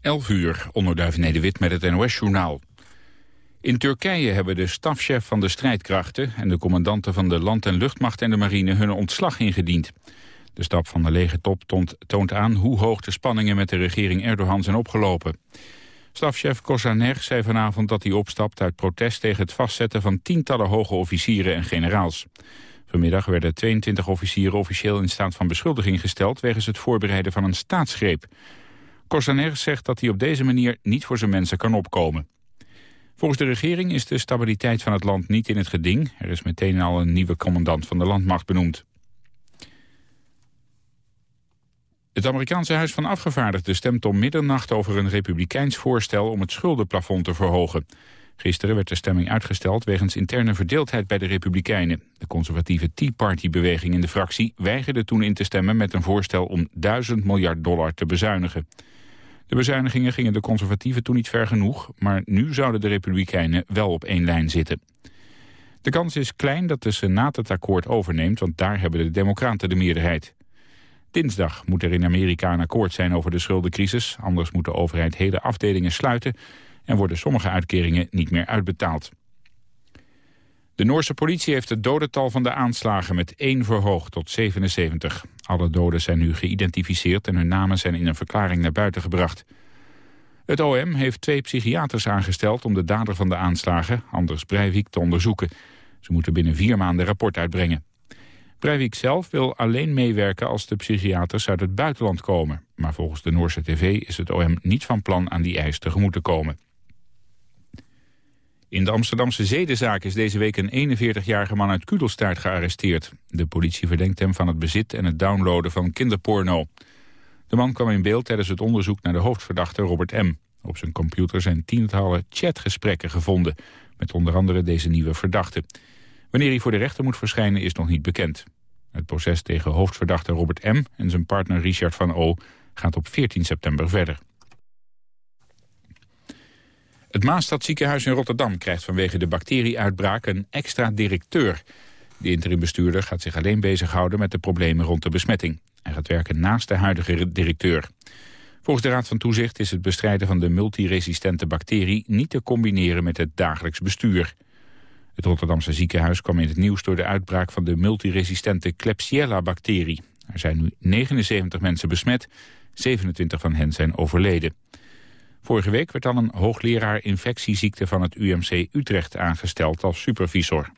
11 uur, onderduif Nederwit met het NOS-journaal. In Turkije hebben de stafchef van de strijdkrachten... en de commandanten van de land- en luchtmacht en de marine hun ontslag ingediend. De stap van de legertop toont, toont aan hoe hoog de spanningen met de regering Erdogan zijn opgelopen. Stafchef Kosaner zei vanavond dat hij opstapt uit protest tegen het vastzetten van tientallen hoge officieren en generaals. Vanmiddag werden 22 officieren officieel in staat van beschuldiging gesteld wegens het voorbereiden van een staatsgreep. Kosaner zegt dat hij op deze manier niet voor zijn mensen kan opkomen. Volgens de regering is de stabiliteit van het land niet in het geding. Er is meteen al een nieuwe commandant van de landmacht benoemd. Het Amerikaanse Huis van Afgevaardigden stemt om middernacht over een republikeins voorstel om het schuldenplafond te verhogen. Gisteren werd de stemming uitgesteld wegens interne verdeeldheid bij de Republikeinen. De conservatieve Tea Party-beweging in de fractie weigerde toen in te stemmen met een voorstel om 1000 miljard dollar te bezuinigen. De bezuinigingen gingen de conservatieven toen niet ver genoeg, maar nu zouden de Republikeinen wel op één lijn zitten. De kans is klein dat de Senaat het akkoord overneemt, want daar hebben de democraten de meerderheid. Dinsdag moet er in Amerika een akkoord zijn over de schuldencrisis, anders moet de overheid hele afdelingen sluiten en worden sommige uitkeringen niet meer uitbetaald. De Noorse politie heeft het dodental van de aanslagen met één verhoogd tot 77. Alle doden zijn nu geïdentificeerd en hun namen zijn in een verklaring naar buiten gebracht. Het OM heeft twee psychiaters aangesteld om de dader van de aanslagen, Anders Breivik, te onderzoeken. Ze moeten binnen vier maanden rapport uitbrengen. Breivik zelf wil alleen meewerken als de psychiaters uit het buitenland komen. Maar volgens de Noorse tv is het OM niet van plan aan die eis tegemoet te komen. In de Amsterdamse zedenzaak is deze week een 41-jarige man uit Kudelstaart gearresteerd. De politie verdenkt hem van het bezit en het downloaden van kinderporno. De man kwam in beeld tijdens het onderzoek naar de hoofdverdachte Robert M. Op zijn computer zijn tientallen chatgesprekken gevonden... met onder andere deze nieuwe verdachte. Wanneer hij voor de rechter moet verschijnen is nog niet bekend. Het proces tegen hoofdverdachte Robert M. en zijn partner Richard van O. gaat op 14 september verder. Het Maastadziekenhuis in Rotterdam krijgt vanwege de bacterieuitbraak een extra directeur. De interimbestuurder gaat zich alleen bezighouden met de problemen rond de besmetting. Hij gaat werken naast de huidige directeur. Volgens de Raad van Toezicht is het bestrijden van de multiresistente bacterie niet te combineren met het dagelijks bestuur. Het Rotterdamse ziekenhuis kwam in het nieuws door de uitbraak van de multiresistente Klebsiella-bacterie. Er zijn nu 79 mensen besmet, 27 van hen zijn overleden. Vorige week werd al een hoogleraar infectieziekte van het UMC Utrecht aangesteld als supervisor.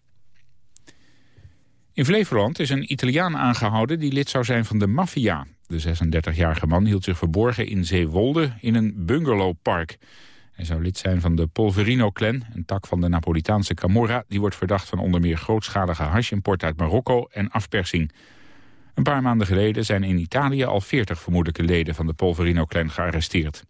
In Flevoland is een Italiaan aangehouden die lid zou zijn van de maffia. De 36-jarige man hield zich verborgen in Zeewolde in een bungalowpark. Hij zou lid zijn van de Polverino-clan, een tak van de Napolitaanse Camorra... die wordt verdacht van onder meer grootschalige hashimport uit Marokko en afpersing. Een paar maanden geleden zijn in Italië al 40 vermoedelijke leden van de Polverino-clan gearresteerd.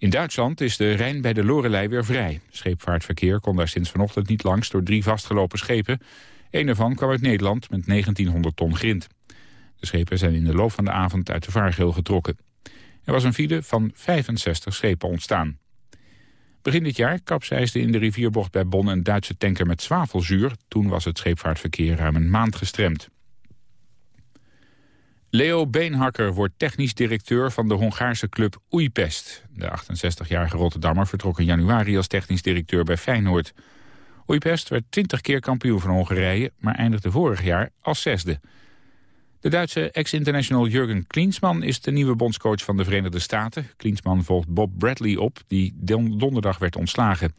In Duitsland is de Rijn bij de Lorelei weer vrij. Scheepvaartverkeer kon daar sinds vanochtend niet langs door drie vastgelopen schepen. Een ervan kwam uit Nederland met 1900 ton grind. De schepen zijn in de loop van de avond uit de vaargeel getrokken. Er was een file van 65 schepen ontstaan. Begin dit jaar kapseisde in de rivierbocht bij Bonn een Duitse tanker met zwavelzuur. Toen was het scheepvaartverkeer ruim een maand gestremd. Leo Beenhakker wordt technisch directeur van de Hongaarse club Oeipest. De 68-jarige Rotterdammer vertrok in januari als technisch directeur bij Feyenoord. Oeipest werd 20 keer kampioen van Hongarije, maar eindigde vorig jaar als zesde. De Duitse ex-international Jurgen Klinsmann is de nieuwe bondscoach van de Verenigde Staten. Klinsmann volgt Bob Bradley op, die donderdag werd ontslagen.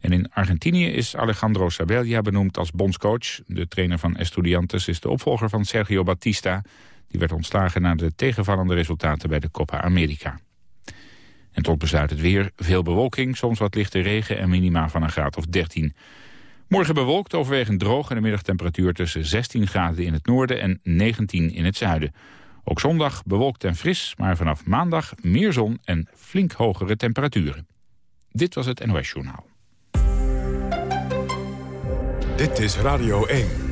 En in Argentinië is Alejandro Sabella benoemd als bondscoach. De trainer van Estudiantes is de opvolger van Sergio Batista... Die werd ontslagen na de tegenvallende resultaten bij de Copa America. En tot besluit het weer. Veel bewolking, soms wat lichte regen en minima van een graad of 13. Morgen bewolkt, overwegend droog en de middagtemperatuur tussen 16 graden in het noorden en 19 in het zuiden. Ook zondag bewolkt en fris, maar vanaf maandag meer zon en flink hogere temperaturen. Dit was het NOS Journaal. Dit is Radio 1.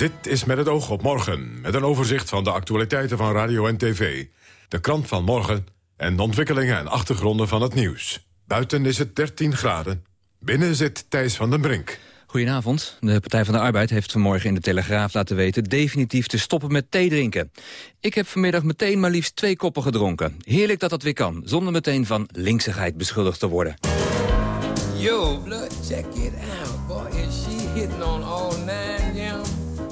Dit is met het oog op morgen, met een overzicht van de actualiteiten van radio en tv. De krant van morgen en de ontwikkelingen en achtergronden van het nieuws. Buiten is het 13 graden. Binnen zit Thijs van den Brink. Goedenavond. De Partij van de Arbeid heeft vanmorgen in de Telegraaf laten weten... definitief te stoppen met thee drinken. Ik heb vanmiddag meteen maar liefst twee koppen gedronken. Heerlijk dat dat weer kan, zonder meteen van linksigheid beschuldigd te worden. Yo, blood, check it out. Boy, is she hitting on all nine, yeah?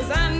cause I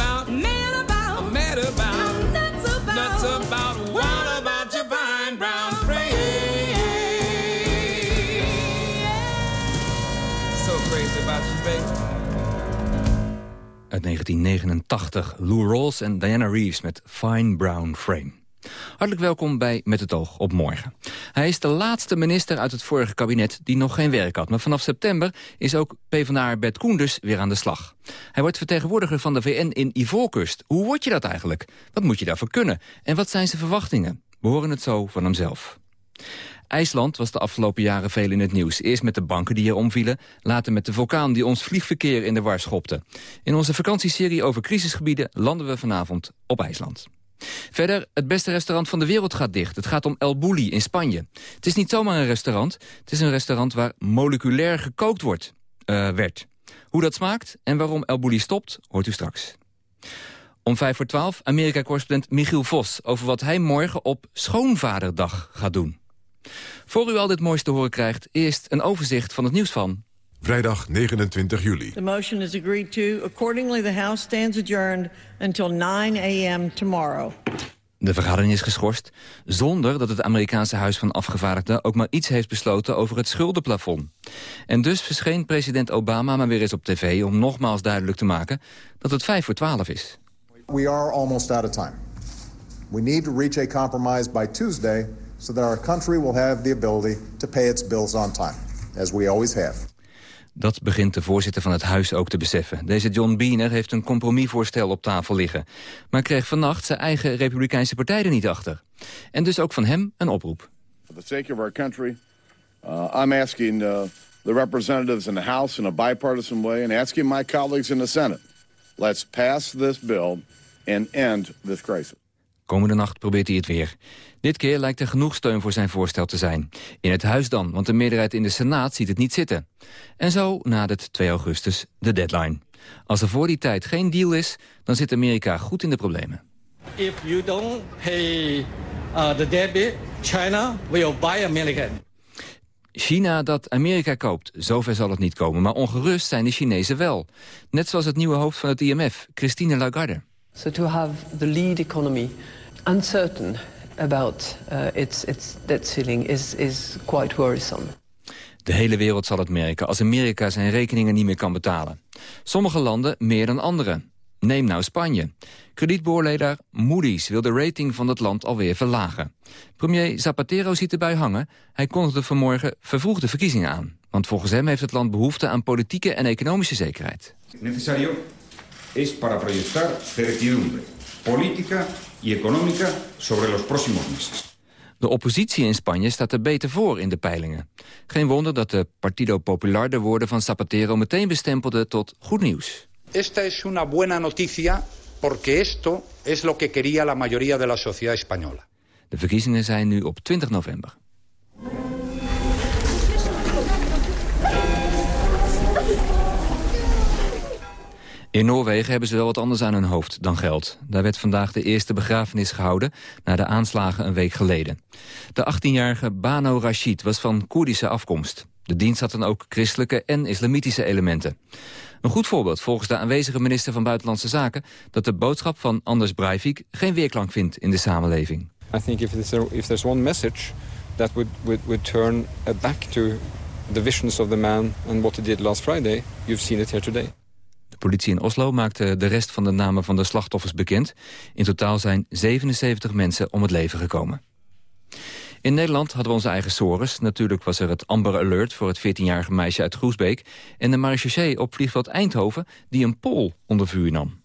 Uit 1989, Lou Rawls en Diana Reeves met Fine Brown Frame. Hartelijk welkom bij Met het oog op morgen. Hij is de laatste minister uit het vorige kabinet die nog geen werk had. Maar vanaf september is ook PvdA Bert Koenders weer aan de slag. Hij wordt vertegenwoordiger van de VN in Ivoorkust. Hoe word je dat eigenlijk? Wat moet je daarvoor kunnen? En wat zijn zijn verwachtingen? We horen het zo van hemzelf. IJsland was de afgelopen jaren veel in het nieuws. Eerst met de banken die er omvielen, later met de vulkaan die ons vliegverkeer in de war schopte. In onze vakantieserie over crisisgebieden landen we vanavond op IJsland. Verder, het beste restaurant van de wereld gaat dicht. Het gaat om El Bulli in Spanje. Het is niet zomaar een restaurant. Het is een restaurant waar moleculair gekookt wordt, eh, werd. Hoe dat smaakt en waarom El Bulli stopt, hoort u straks. Om vijf voor twaalf, Amerika-correspondent Michiel Vos... over wat hij morgen op Schoonvaderdag gaat doen. Voor u al dit moois te horen krijgt, eerst een overzicht van het nieuws van... Vrijdag 29 juli. The motion is agreed to. Accordingly, the House stands adjourned until 9 a.m. tomorrow. De vergadering is geschorst zonder dat het Amerikaanse Huis van Afgevaardigden ook maar iets heeft besloten over het schuldenplafond. En dus verscheen president Obama maar weer eens op tv om nogmaals duidelijk te maken dat het vijf voor twaalf is. We are almost out of time. We need to reach a compromise by Tuesday so that our country will have the ability to pay its bills on time, as we always have. Dat begint de voorzitter van het huis ook te beseffen. Deze John Boehner heeft een compromisvoorstel op tafel liggen. Maar kreeg vannacht zijn eigen republikeinse partij er niet achter. En dus ook van hem een oproep. For the sake of our country, uh, I'm asking uh, the representatives in the House in a bipartisan way and asking my colleagues in the Senate. Let's pass this bill and end this crisis. Komende nacht probeert hij het weer. Dit keer lijkt er genoeg steun voor zijn voorstel te zijn. In het huis dan, want de meerderheid in de Senaat ziet het niet zitten. En zo nadert 2 augustus de deadline. Als er voor die tijd geen deal is, dan zit Amerika goed in de problemen. If you don't pay uh, the debit, China will buy American. China dat Amerika koopt, zover zal het niet komen. Maar ongerust zijn de Chinezen wel. Net zoals het nieuwe hoofd van het IMF, Christine Lagarde. So to have the lead economy uncertain about uh, its, its debt ceiling is, is quite worrisome. De hele wereld zal het merken als Amerika zijn rekeningen niet meer kan betalen. Sommige landen meer dan andere. Neem nou Spanje. Kredietbeoordelaar Moody's wil de rating van het land alweer verlagen. Premier Zapatero ziet erbij hangen. Hij kondigde vanmorgen vervroegde verkiezingen aan. Want volgens hem heeft het land behoefte aan politieke en economische zekerheid. necesario es para proyectar certidumbre política y económica sobre los próximos meses. De oppositie in Spanje staat er beter voor in de peilingen. Geen wonder dat de Partido Popular de woorden van Zapatero meteen bestempelde tot goed nieuws. Esta es una buena noticia porque esto es lo que quería la mayoría de la sociedad española. De verkiezingen zijn nu op 20 november. In Noorwegen hebben ze wel wat anders aan hun hoofd dan geld. Daar werd vandaag de eerste begrafenis gehouden... na de aanslagen een week geleden. De 18-jarige Bano Rashid was van Koerdische afkomst. De dienst had dan ook christelijke en islamitische elementen. Een goed voorbeeld volgens de aanwezige minister van Buitenlandse Zaken... dat de boodschap van Anders Breivik geen weerklank vindt in de samenleving. I think if there's, if there's one message that would, would, would turn uh, back to the visions of the man and what he did last Friday, you've seen it here today. De politie in Oslo maakte de rest van de namen van de slachtoffers bekend. In totaal zijn 77 mensen om het leven gekomen. In Nederland hadden we onze eigen SORES. Natuurlijk was er het Amber Alert voor het 14-jarige meisje uit Groesbeek... en de marechaussee op vliegveld Eindhoven die een Pool onder vuur nam.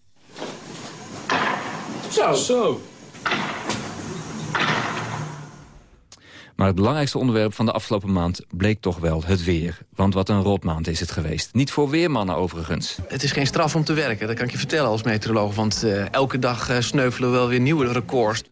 Zo. Zo. Maar het belangrijkste onderwerp van de afgelopen maand bleek toch wel het weer. Want wat een rotmaand is het geweest. Niet voor weermannen overigens. Het is geen straf om te werken, dat kan ik je vertellen als meteoroloog. Want uh, elke dag uh, sneuvelen we wel weer nieuwe records.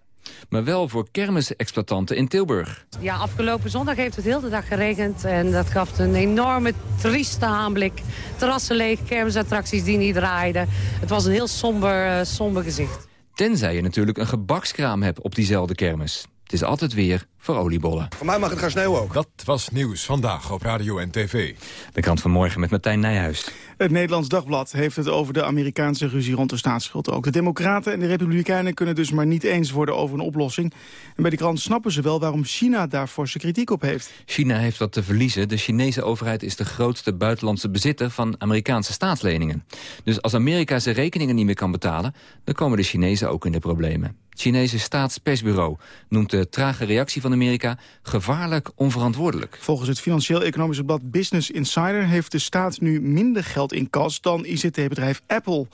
Maar wel voor kermisexploitanten in Tilburg. Ja, afgelopen zondag heeft het heel de dag geregend. En dat gaf een enorme trieste aanblik. Terrassen leeg, kermisattracties die niet draaiden. Het was een heel somber, uh, somber gezicht. Tenzij je natuurlijk een gebakskraam hebt op diezelfde kermis. Het is altijd weer voor oliebollen. Voor mij mag het gaan sneeuwen ook. Dat was Nieuws Vandaag op Radio en TV. De krant van morgen met Martijn Nijhuis. Het Nederlands Dagblad heeft het over de Amerikaanse ruzie rond de staatsschuld. Ook de Democraten en de Republikeinen kunnen dus maar niet eens worden over een oplossing. En bij de krant snappen ze wel waarom China daar forse kritiek op heeft. China heeft wat te verliezen. De Chinese overheid is de grootste buitenlandse bezitter van Amerikaanse staatsleningen. Dus als Amerika zijn rekeningen niet meer kan betalen, dan komen de Chinezen ook in de problemen. Het Chinese staatspersbureau noemt de trage reactie van Amerika gevaarlijk onverantwoordelijk. Volgens het financieel-economische blad Business Insider heeft de staat nu minder geld in kas dan ICT-bedrijf Apple.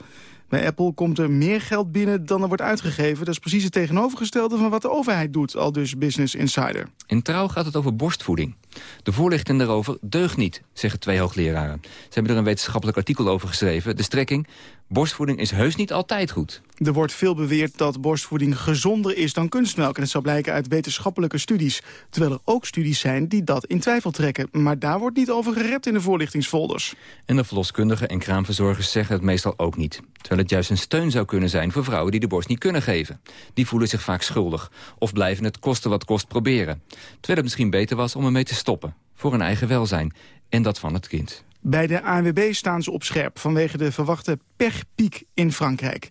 Bij Apple komt er meer geld binnen dan er wordt uitgegeven. Dat is precies het tegenovergestelde van wat de overheid doet, al dus Business Insider. In Trouw gaat het over borstvoeding. De voorlichting daarover deugt niet, zeggen twee hoogleraren. Ze hebben er een wetenschappelijk artikel over geschreven. De strekking, borstvoeding is heus niet altijd goed. Er wordt veel beweerd dat borstvoeding gezonder is dan kunstmelk. En het zou blijken uit wetenschappelijke studies. Terwijl er ook studies zijn die dat in twijfel trekken. Maar daar wordt niet over gerept in de voorlichtingsfolders. En de verloskundigen en kraamverzorgers zeggen het meestal ook niet. Terwijl het juist een steun zou kunnen zijn voor vrouwen die de borst niet kunnen geven. Die voelen zich vaak schuldig. Of blijven het kosten wat kost proberen. Terwijl het misschien beter was om ermee te stoppen. Voor hun eigen welzijn. En dat van het kind. Bij de ANWB staan ze op scherp vanwege de verwachte pechpiek in Frankrijk.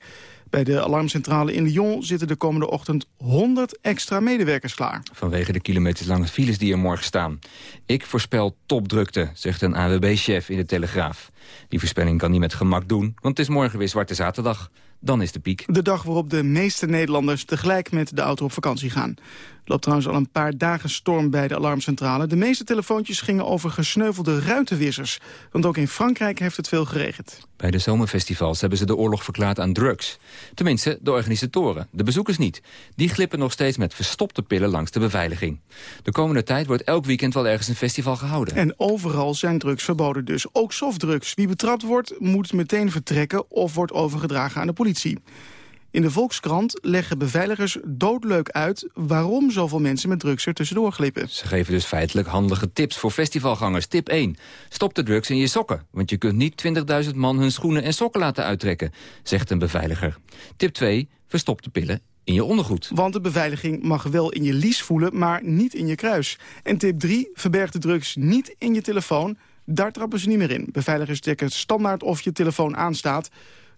Bij de alarmcentrale in Lyon zitten de komende ochtend 100 extra medewerkers klaar. Vanwege de kilometerslange files die er morgen staan. Ik voorspel topdrukte, zegt een AWB-chef in de Telegraaf. Die voorspelling kan niet met gemak doen, want het is morgen weer Zwarte Zaterdag. dan is de piek. De dag waarop de meeste Nederlanders tegelijk met de auto op vakantie gaan. Er loopt trouwens al een paar dagen storm bij de alarmcentrale. De meeste telefoontjes gingen over gesneuvelde ruitenwissers. Want ook in Frankrijk heeft het veel geregend. Bij de zomerfestivals hebben ze de oorlog verklaard aan drugs. Tenminste, de organisatoren. De bezoekers niet. Die glippen nog steeds met verstopte pillen langs de beveiliging. De komende tijd wordt elk weekend wel ergens een festival gehouden. En overal zijn drugs verboden dus. Ook softdrugs. Wie betrapt wordt, moet meteen vertrekken... of wordt overgedragen aan de politie. In de Volkskrant leggen beveiligers doodleuk uit... waarom zoveel mensen met drugs er tussendoor glippen. Ze geven dus feitelijk handige tips voor festivalgangers. Tip 1. Stop de drugs in je sokken. Want je kunt niet 20.000 man hun schoenen en sokken laten uittrekken, zegt een beveiliger. Tip 2. Verstop de pillen in je ondergoed. Want de beveiliging mag wel in je lies voelen, maar niet in je kruis. En tip 3. Verberg de drugs niet in je telefoon. Daar trappen ze niet meer in. Beveiligers checken standaard of je telefoon aanstaat.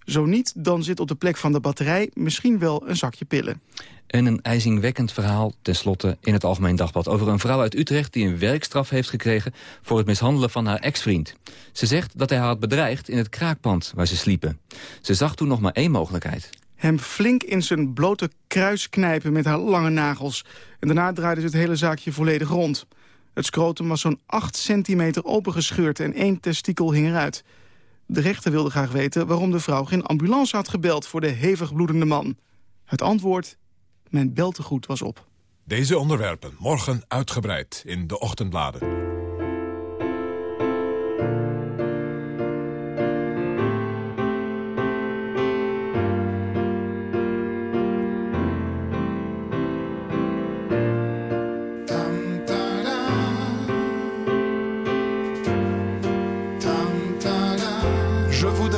Zo niet, dan zit op de plek van de batterij misschien wel een zakje pillen. En een ijzingwekkend verhaal tenslotte in het Algemeen Dagblad... over een vrouw uit Utrecht die een werkstraf heeft gekregen... voor het mishandelen van haar ex-vriend. Ze zegt dat hij haar had bedreigd in het kraakpand waar ze sliepen. Ze zag toen nog maar één mogelijkheid. Hem flink in zijn blote kruis knijpen met haar lange nagels. En daarna draaide ze het hele zaakje volledig rond. Het scrotum was zo'n 8 centimeter opengescheurd en één testikel hing eruit. De rechter wilde graag weten waarom de vrouw geen ambulance had gebeld... voor de hevig bloedende man. Het antwoord, mijn beltegoed was op. Deze onderwerpen morgen uitgebreid in de ochtendbladen.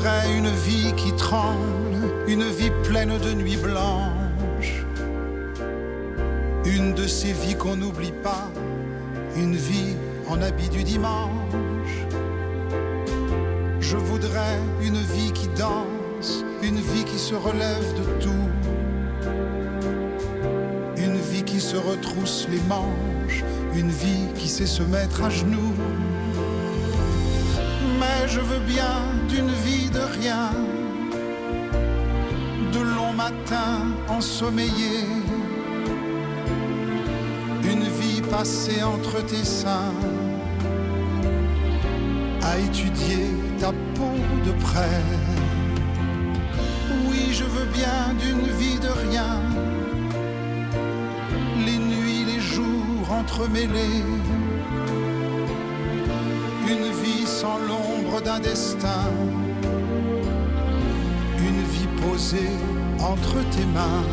Voudrais une vie qui tremble, une vie pleine de nuits blanches. Une de ces vies qu'on n'oublie pas, une vie en habit du dimanche. Je voudrais une vie qui danse, une vie qui se relève de tout. Une vie qui se retrousse les manches, une vie qui sait se mettre à genoux. Je veux bien d'une vie de rien, de longs matins ensommeillés, une vie passée entre tes seins, à étudier ta peau de près. Oui, je veux bien d'une vie de rien, les nuits, les jours entremêlés. Une vie sans d'un destin, une vie posée entre tes mains.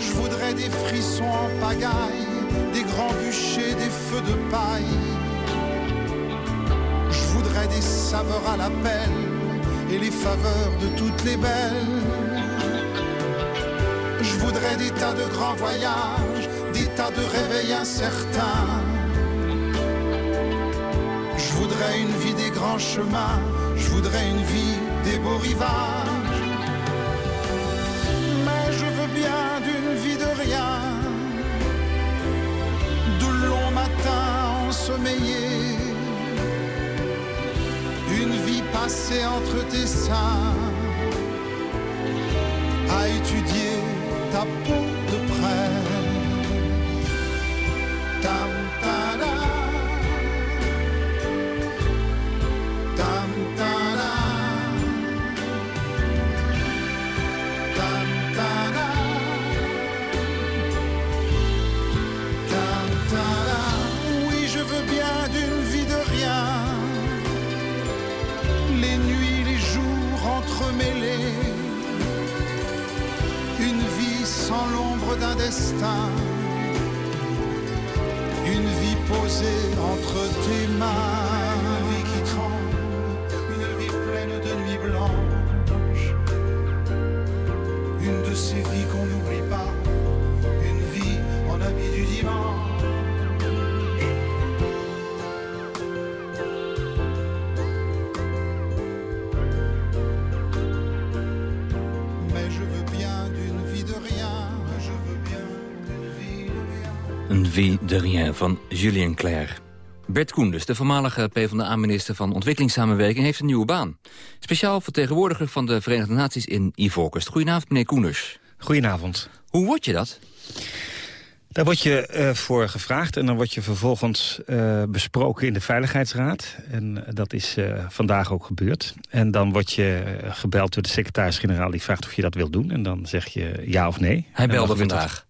Je voudrais des frissons en pagaille, des grands bûchers, des feux de paille. Je voudrais des saveurs à la pelle et les faveurs de toutes les belles. Je voudrais des tas de grands voyages, des tas de réveils incertains. Chemins, je voudrais une vie des beaux rivages. Mais je veux bien d'une vie de rien, de longs matins ensommeillés, une vie passée entre tes seins, à étudier ta peau de près. De rien. Van Julien Clerc. Bert Koenders, de voormalige PvdA-minister van Ontwikkelingssamenwerking... heeft een nieuwe baan. Speciaal vertegenwoordiger van de Verenigde Naties in Ivoorkust. Goedenavond, meneer Koenders. Goedenavond. Hoe word je dat? Daar word je uh, voor gevraagd en dan word je vervolgens uh, besproken in de Veiligheidsraad. En dat is uh, vandaag ook gebeurd. En dan word je gebeld door de secretaris-generaal die vraagt of je dat wil doen. En dan zeg je ja of nee. Hij belde vandaag.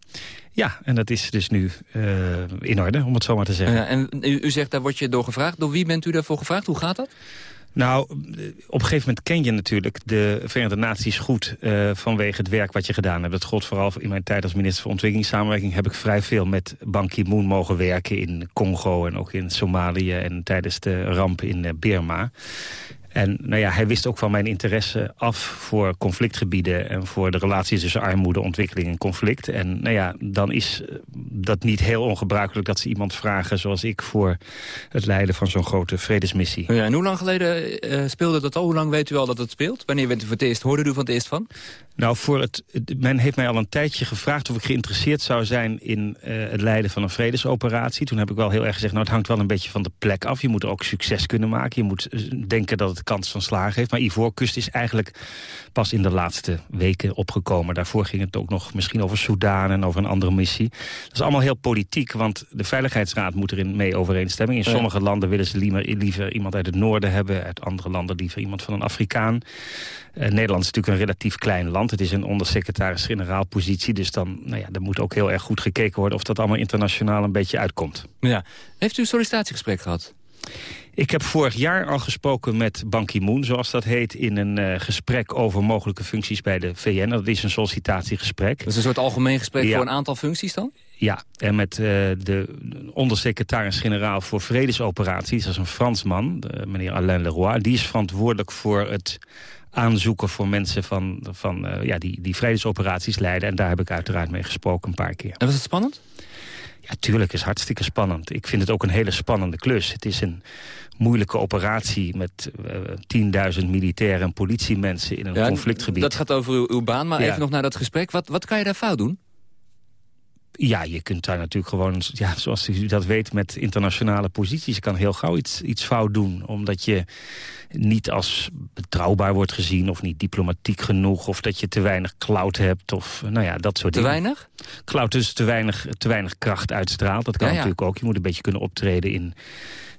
Ja, en dat is dus nu in orde, om het zo maar te zeggen. Ja, en u, u zegt, daar word je door gevraagd. Door wie bent u daarvoor gevraagd? Hoe gaat dat? Nou, op een gegeven moment ken je natuurlijk de Verenigde Naties goed... Uh, vanwege het werk wat je gedaan hebt. Dat gold vooral in mijn tijd als minister van Ontwikkelingssamenwerking... heb ik vrij veel met Ban Ki-moon mogen werken in Congo en ook in Somalië... en tijdens de ramp in Burma. En nou ja, hij wist ook van mijn interesse af voor conflictgebieden... en voor de relatie tussen armoede, ontwikkeling en conflict. En nou ja, dan is eh, dat niet heel ongebruikelijk dat ze iemand vragen... zoals ik voor het leiden van zo'n grote vredesmissie. Ja, en hoe lang geleden uh, speelde dat al? Hoe lang weet u al dat het speelt? Wanneer bent u voor het eerst, hoorde u van het eerst van? Nou, voor het, men heeft mij al een tijdje gevraagd of ik geïnteresseerd zou zijn... in uh, het leiden van een vredesoperatie. Toen heb ik wel heel erg gezegd, nou het hangt wel een beetje van de plek af. Je moet er ook succes kunnen maken. Je moet denken dat het kans van slagen heeft. Maar Ivoorkust is eigenlijk pas in de laatste weken opgekomen. Daarvoor ging het ook nog misschien over Soudaan en over een andere missie. Dat is allemaal heel politiek, want de Veiligheidsraad moet erin mee overeenstemmen. In sommige landen willen ze liever, liever, iemand uit het noorden hebben. Uit andere landen liever iemand van een Afrikaan. Uh, Nederland is natuurlijk een relatief klein land. Het is een ondersecretaris-generaal positie. Dus dan, nou ja, er moet ook heel erg goed gekeken worden... of dat allemaal internationaal een beetje uitkomt. Ja. Heeft u een sollicitatiegesprek gehad? Ik heb vorig jaar al gesproken met Ban Ki-moon, zoals dat heet... in een uh, gesprek over mogelijke functies bij de VN. Dat is een sollicitatiegesprek. Dat is een soort algemeen gesprek ja. voor een aantal functies dan? Ja, en met uh, de ondersecretaris-generaal voor vredesoperaties... dat is een Fransman, meneer Alain Leroy. Die is verantwoordelijk voor het aanzoeken voor mensen van, van, uh, ja, die, die vredesoperaties leiden. En daar heb ik uiteraard mee gesproken een paar keer. En was het spannend? Ja, tuurlijk is hartstikke spannend. Ik vind het ook een hele spannende klus. Het is een moeilijke operatie met uh, 10.000 militairen en politiemensen in een ja, conflictgebied. Dat gaat over uw, uw baan, maar ja. even nog naar dat gesprek. Wat, wat kan je daar fout doen? Ja, je kunt daar natuurlijk gewoon, ja, zoals u dat weet, met internationale posities. Je kan heel gauw iets, iets fout doen, omdat je niet als betrouwbaar wordt gezien... of niet diplomatiek genoeg, of dat je te weinig cloud hebt... of nou ja, dat soort te dingen. Te weinig? Cloud dus te weinig, te weinig kracht uitstraalt. Dat kan ja, ja. natuurlijk ook. Je moet een beetje kunnen optreden in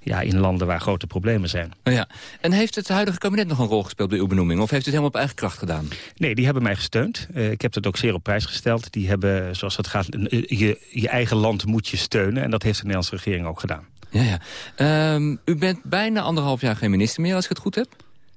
ja, in landen waar grote problemen zijn. Oh ja. En heeft het huidige kabinet nog een rol gespeeld bij uw benoeming? Of heeft u het helemaal op eigen kracht gedaan? Nee, die hebben mij gesteund. Uh, ik heb dat ook zeer op prijs gesteld. Die hebben, zoals dat gaat, je, je eigen land moet je steunen. En dat heeft de Nederlandse regering ook gedaan. Ja, ja. Um, u bent bijna anderhalf jaar geen minister meer, als ik het goed heb?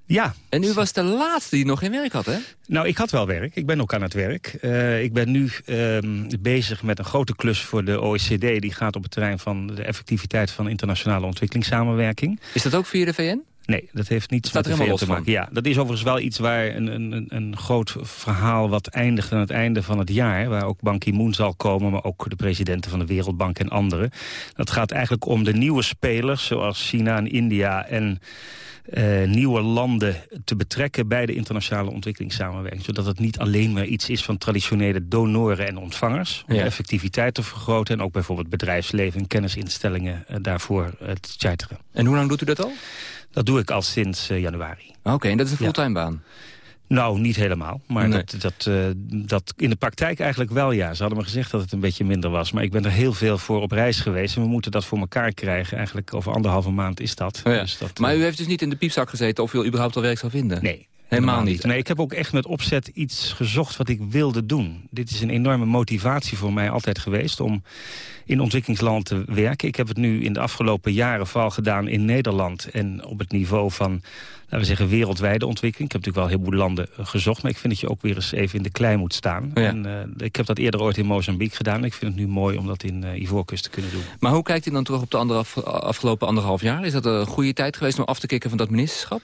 Ja. En u was de laatste die nog geen werk had, hè? Nou, ik had wel werk. Ik ben ook aan het werk. Uh, ik ben nu uh, bezig met een grote klus voor de OECD. Die gaat op het terrein van de effectiviteit van internationale ontwikkelingssamenwerking. Is dat ook via de VN? Nee, dat heeft niets met de te maken. Ja, dat is overigens wel iets waar een, een, een groot verhaal wat eindigt aan het einde van het jaar. Waar ook Ban Ki-moon zal komen, maar ook de presidenten van de Wereldbank en anderen. Dat gaat eigenlijk om de nieuwe spelers zoals China en India en uh, nieuwe landen te betrekken bij de internationale ontwikkelingssamenwerking. Zodat het niet alleen maar iets is van traditionele donoren en ontvangers. Om ja. de effectiviteit te vergroten en ook bijvoorbeeld bedrijfsleven en kennisinstellingen uh, daarvoor uh, te charteren. En hoe lang doet u dat al? Dat doe ik al sinds januari. Oké, okay, en dat is een fulltime baan? Nou, niet helemaal. Maar nee. dat, dat, uh, dat in de praktijk eigenlijk wel, ja. Ze hadden me gezegd dat het een beetje minder was. Maar ik ben er heel veel voor op reis geweest. En we moeten dat voor elkaar krijgen. Eigenlijk over anderhalve maand is dat. Oh ja. dus dat maar u heeft dus niet in de piepzak gezeten of u überhaupt al werk zou vinden? Nee. Helemaal niet. Nee, ik heb ook echt met opzet iets gezocht wat ik wilde doen. Dit is een enorme motivatie voor mij altijd geweest om in ontwikkelingslanden te werken. Ik heb het nu in de afgelopen jaren vooral gedaan in Nederland... en op het niveau van, laten we zeggen, wereldwijde ontwikkeling. Ik heb natuurlijk wel een heleboel landen gezocht... maar ik vind dat je ook weer eens even in de klei moet staan. Ja. En, uh, ik heb dat eerder ooit in Mozambique gedaan. Ik vind het nu mooi om dat in uh, Ivoorkust te kunnen doen. Maar hoe kijkt u dan terug op de anderhalf, afgelopen anderhalf jaar? Is dat een goede tijd geweest om af te kicken van dat ministerschap?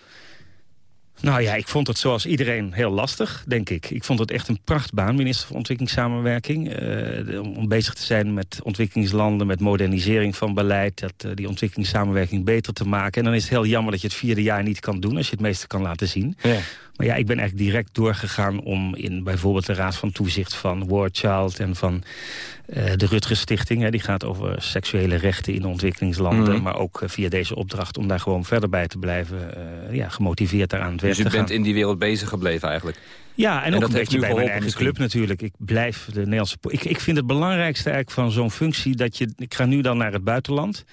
Nou ja, ik vond het zoals iedereen heel lastig, denk ik. Ik vond het echt een prachtbaan, minister van Ontwikkelingssamenwerking. Uh, om bezig te zijn met ontwikkelingslanden, met modernisering van beleid... Dat, uh, die ontwikkelingssamenwerking beter te maken. En dan is het heel jammer dat je het vierde jaar niet kan doen... als je het meeste kan laten zien. Ja. Maar ja, ik ben eigenlijk direct doorgegaan om in bijvoorbeeld de Raad van Toezicht van War Child en van eh, de Rutgers Stichting. Hè, die gaat over seksuele rechten in ontwikkelingslanden. Mhm. Maar ook eh, via deze opdracht om daar gewoon verder bij te blijven. eh, ja, gemotiveerd daar aan het werk Dus te gaan. bent in die wereld bezig gebleven eigenlijk? Ja, en, En ook dat een beetje bij mijn eigen misschien? club natuurlijk. Ik blijf de Nederlandse... Ik, ik vind het belangrijkste eigenlijk van zo'n functie... dat je... Ik ga nu dan naar het buitenland...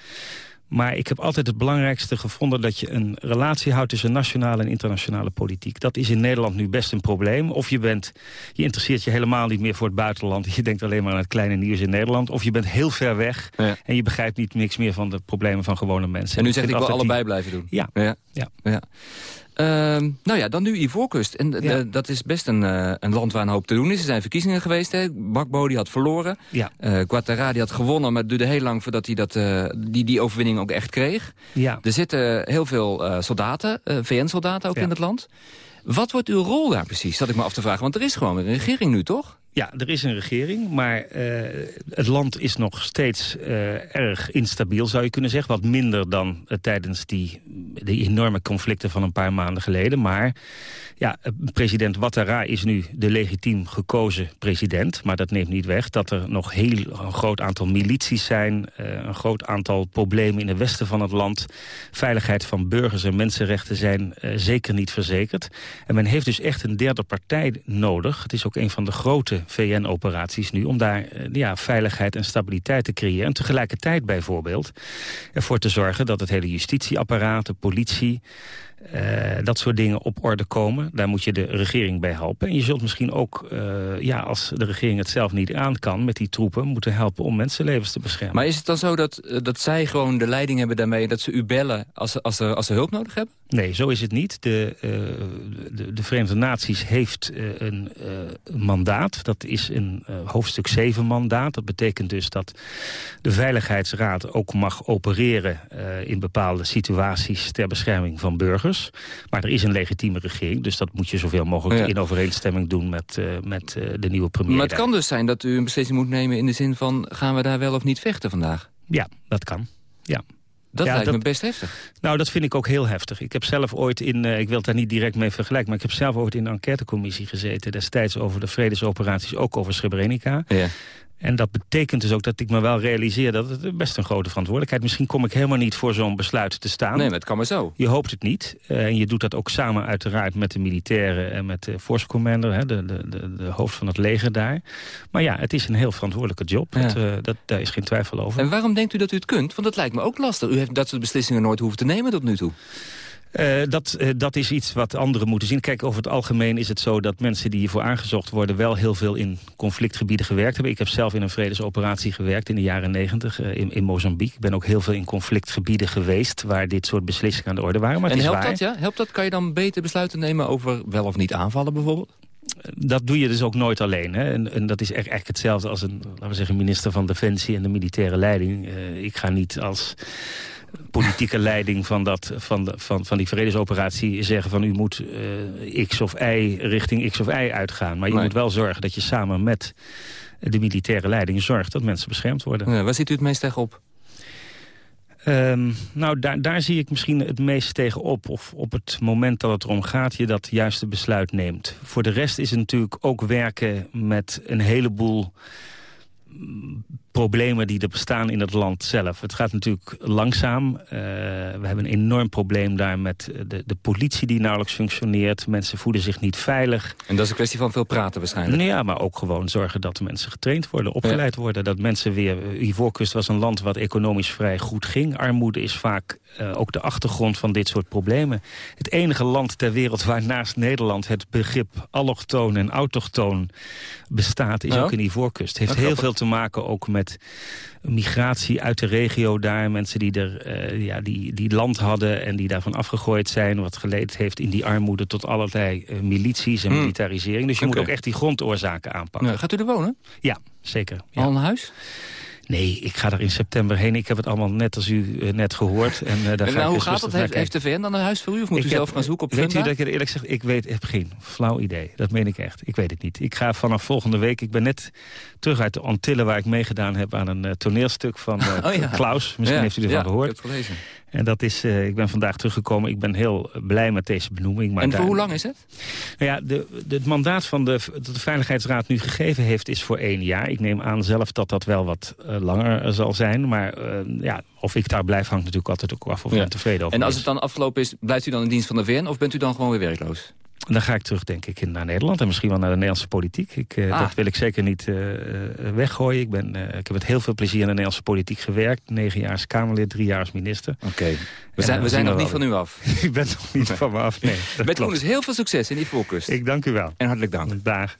Maar ik heb altijd het belangrijkste gevonden dat je een relatie houdt tussen nationale en internationale politiek. Dat is in Nederland nu best een probleem. Of je bent, je interesseert je helemaal niet meer voor het buitenland. Je denkt alleen maar aan het kleine nieuws in Nederland. Of je bent heel ver weg en je begrijpt niet niks meer van de problemen van gewone mensen. En u ik zegt, vind ik wil die- allebei blijven doen. Ja. Ja. ja. ja. Ehm, nou ja, dan nu Ivoorkust. En eh, Ja. dat is best een, eh, een land waar een hoop te doen is. Er zijn verkiezingen geweest. Hè. Bakbo die had verloren. Ja. Eh Ouattara die had gewonnen, maar het duurde heel lang voordat hij dat, eh, die, die overwinning ook echt kreeg. Ja. Er zitten heel veel eh, soldaten, eh, VN-soldaten ook Ja. in het land. Wat wordt uw rol daar precies, zat ik me af te vragen. Want er is gewoon een regering nu, toch? Ja, er is een regering, maar eh, het land is nog steeds eh, erg instabiel, zou je kunnen zeggen. Wat minder dan eh, tijdens die, die enorme conflicten van een paar maanden geleden. Maar ja, president Ouattara is nu de legitiem gekozen president. Maar dat neemt niet weg dat er nog heel een groot aantal milities zijn. een groot aantal problemen in het westen van het land. Veiligheid van burgers en mensenrechten zijn zeker niet verzekerd. En men heeft dus echt een derde partij nodig. Het is ook een van de grote VN-operaties nu... om daar eh, ja, veiligheid en stabiliteit te creëren. En tegelijkertijd bijvoorbeeld ervoor te zorgen... dat het hele justitieapparaat, de politie... eh, dat soort dingen op orde komen. Daar moet je de regering bij helpen. En je zult misschien ook, eh, ja, als de regering het zelf niet aan kan... met die troepen moeten helpen om mensenlevens te beschermen. Maar is het dan zo dat, eh, dat zij gewoon de leiding hebben daarmee... dat ze u bellen als ze, als ze, als ze hulp nodig hebben? Nee, zo is het niet. De, de, de Verenigde Naties heeft een mandaat. Dat is een hoofdstuk 7 mandaat. Dat betekent dus dat de Veiligheidsraad ook mag opereren... in bepaalde situaties ter bescherming van burgers. Maar er is een legitieme regering. Dus dat moet je zoveel mogelijk Ja. in overeenstemming doen... met, eh, met eh, de nieuwe premier. Maar het daar. kan dus zijn dat u een beslissing moet nemen... in de zin van, gaan we daar wel of niet vechten vandaag? Ja, dat kan. Ja. Dat Ja, lijkt dat- me best heftig. Nou, dat vind ik ook heel heftig. Ik heb zelf ooit in, eh, ik wil het daar niet direct mee vergelijken... maar ik heb zelf ooit in een enquêtecommissie gezeten... destijds over de vredesoperaties, ook over Srebrenica. Ja. En dat betekent dus ook dat ik me wel realiseer... dat het best een grote verantwoordelijkheid... misschien kom ik helemaal niet voor zo'n besluit te staan. Nee, maar het kan maar zo. Je hoopt het niet. Eh, en je doet dat ook samen uiteraard met de militairen... en met de force commander, hè, de, de, de, de hoofd van het leger daar. Maar ja, het is een heel verantwoordelijke job. Ja. Dat, eh, dat, daar is geen twijfel over. En waarom denkt u dat u het kunt? Want dat lijkt me ook lastig. U heeft dat soort beslissingen nooit hoeven te nemen tot nu toe. Eh, dat, eh, dat is iets wat anderen moeten zien. Kijk, over het algemeen is het zo dat mensen die hiervoor aangezocht worden... wel heel veel in conflictgebieden gewerkt hebben. Ik heb zelf in een vredesoperatie gewerkt in de jaren negentig eh, in, in Mozambique. Ik ben ook heel veel in conflictgebieden geweest... waar dit soort beslissingen aan de orde waren. Maar en het is helpt waar. dat, ja? Helpt dat? Kan je dan beter besluiten nemen over wel of niet aanvallen bijvoorbeeld? dat doe je dus ook nooit alleen. Hè? En, en dat is echt, eigenlijk hetzelfde als een laten we zeggen, minister van Defensie en de militaire leiding. Ik ga niet als politieke leiding van, dat, van, de, van, van die vredesoperatie zeggen van u moet eh, X of Y richting X of Y uitgaan. Maar je Nee. moet wel zorgen dat je samen met de militaire leiding zorgt dat mensen beschermd worden. Ja, waar ziet u het meest tegenop? Ehm, nou, daar, daar zie ik misschien het meest tegen op. Of op het moment dat het erom gaat, je dat juiste besluit neemt. Voor de rest is het natuurlijk ook werken met een heleboel mm, problemen die er bestaan in het land zelf. Het gaat natuurlijk langzaam. Eh, we hebben een enorm probleem daar met de, de politie die nauwelijks functioneert. Mensen voelen zich niet veilig. En dat is een kwestie van veel praten waarschijnlijk. Nou ja, maar ook gewoon zorgen dat de mensen getraind worden, opgeleid worden. Dat mensen weer... eh, Ivoorkust was een land wat economisch vrij goed ging. Armoede is vaak eh, ook de achtergrond van dit soort problemen. Het enige land ter wereld waar naast Nederland het begrip allochtoon en autochtoon bestaat, is ook in Ivoorkust. Het heeft heel veel te maken ook met migratie uit de regio daar. Mensen die, er, eh, ja, die, die land hadden en die daarvan afgegooid zijn. Wat geleid heeft in die armoede tot allerlei eh, milities en Hmm. militarisering. Dus je moet ook echt die grondoorzaken aanpakken. Ja, gaat u er wonen? Ja, zeker. Ja. Al een huis? Nee, ik ga er in september heen. Ik heb het allemaal net als u eh, net gehoord. En, eh, daar En ga ik nou, hoe gaat dat? Heeft, heeft de VN dan een huis voor u? Of moet Ik u heb- zelf gaan zoeken op Weet u dat ik eerlijk zeg? Ik weet, heb geen flauw idee. Dat meen ik echt. Ik weet het niet. Ik ga vanaf volgende week... Ik ben net terug uit de Antillen waar ik meegedaan heb aan een eh, toneelstuk van Oh ja. Klaus. Misschien Ja, heeft u ervan ja, gehoord. ik heb het gelezen. En dat is, eh, ik ben vandaag teruggekomen. Ik ben heel blij met deze benoeming. Maar En voor daar- hoe lang is het? Nou ja, de, de- het mandaat van de, dat de Veiligheidsraad nu gegeven heeft is voor één jaar. Ik neem aan zelf dat dat wel wat eh, langer eh, zal zijn. Maar eh, ja, of ik daar blijf hangt natuurlijk altijd ook af of ik Ja. tevreden over En als het dan afgelopen is, blijft u dan in dienst van de VN of bent u dan gewoon weer werkloos? Dan ga ik terug, denk ik, naar Nederland en misschien wel naar de Nederlandse politiek. Ik, eh, Ah. Dat wil ik zeker niet eh, eh, weggooien. Ik, ben, ik heb met heel veel plezier in de Nederlandse politiek gewerkt. Negen jaar als Kamerlid, drie jaar als minister. Oké. We zijn, we zijn nog niet van u af. ik ben nog niet van me af, nee. Met klopt. dus heel veel succes in die voorkust. Ik dank u wel. En hartelijk dank. Dag.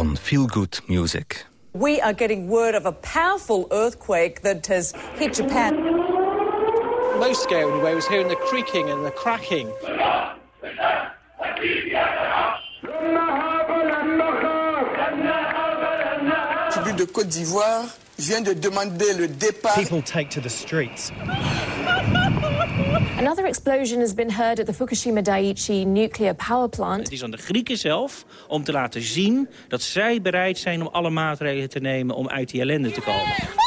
Dr. John, Feel Good Music. We are getting word of a powerful earthquake that has hit Japan. Most scary anyway was hearing the creaking and the cracking. République de Côte d'Ivoire vient de demander le départ. People take to the streets. Another explosion has been heard at the Fukushima Daiichi nuclear power plant. Het is aan de Grieken zelf om te laten zien dat zij bereid zijn om alle maatregelen te nemen om uit die ellende te komen.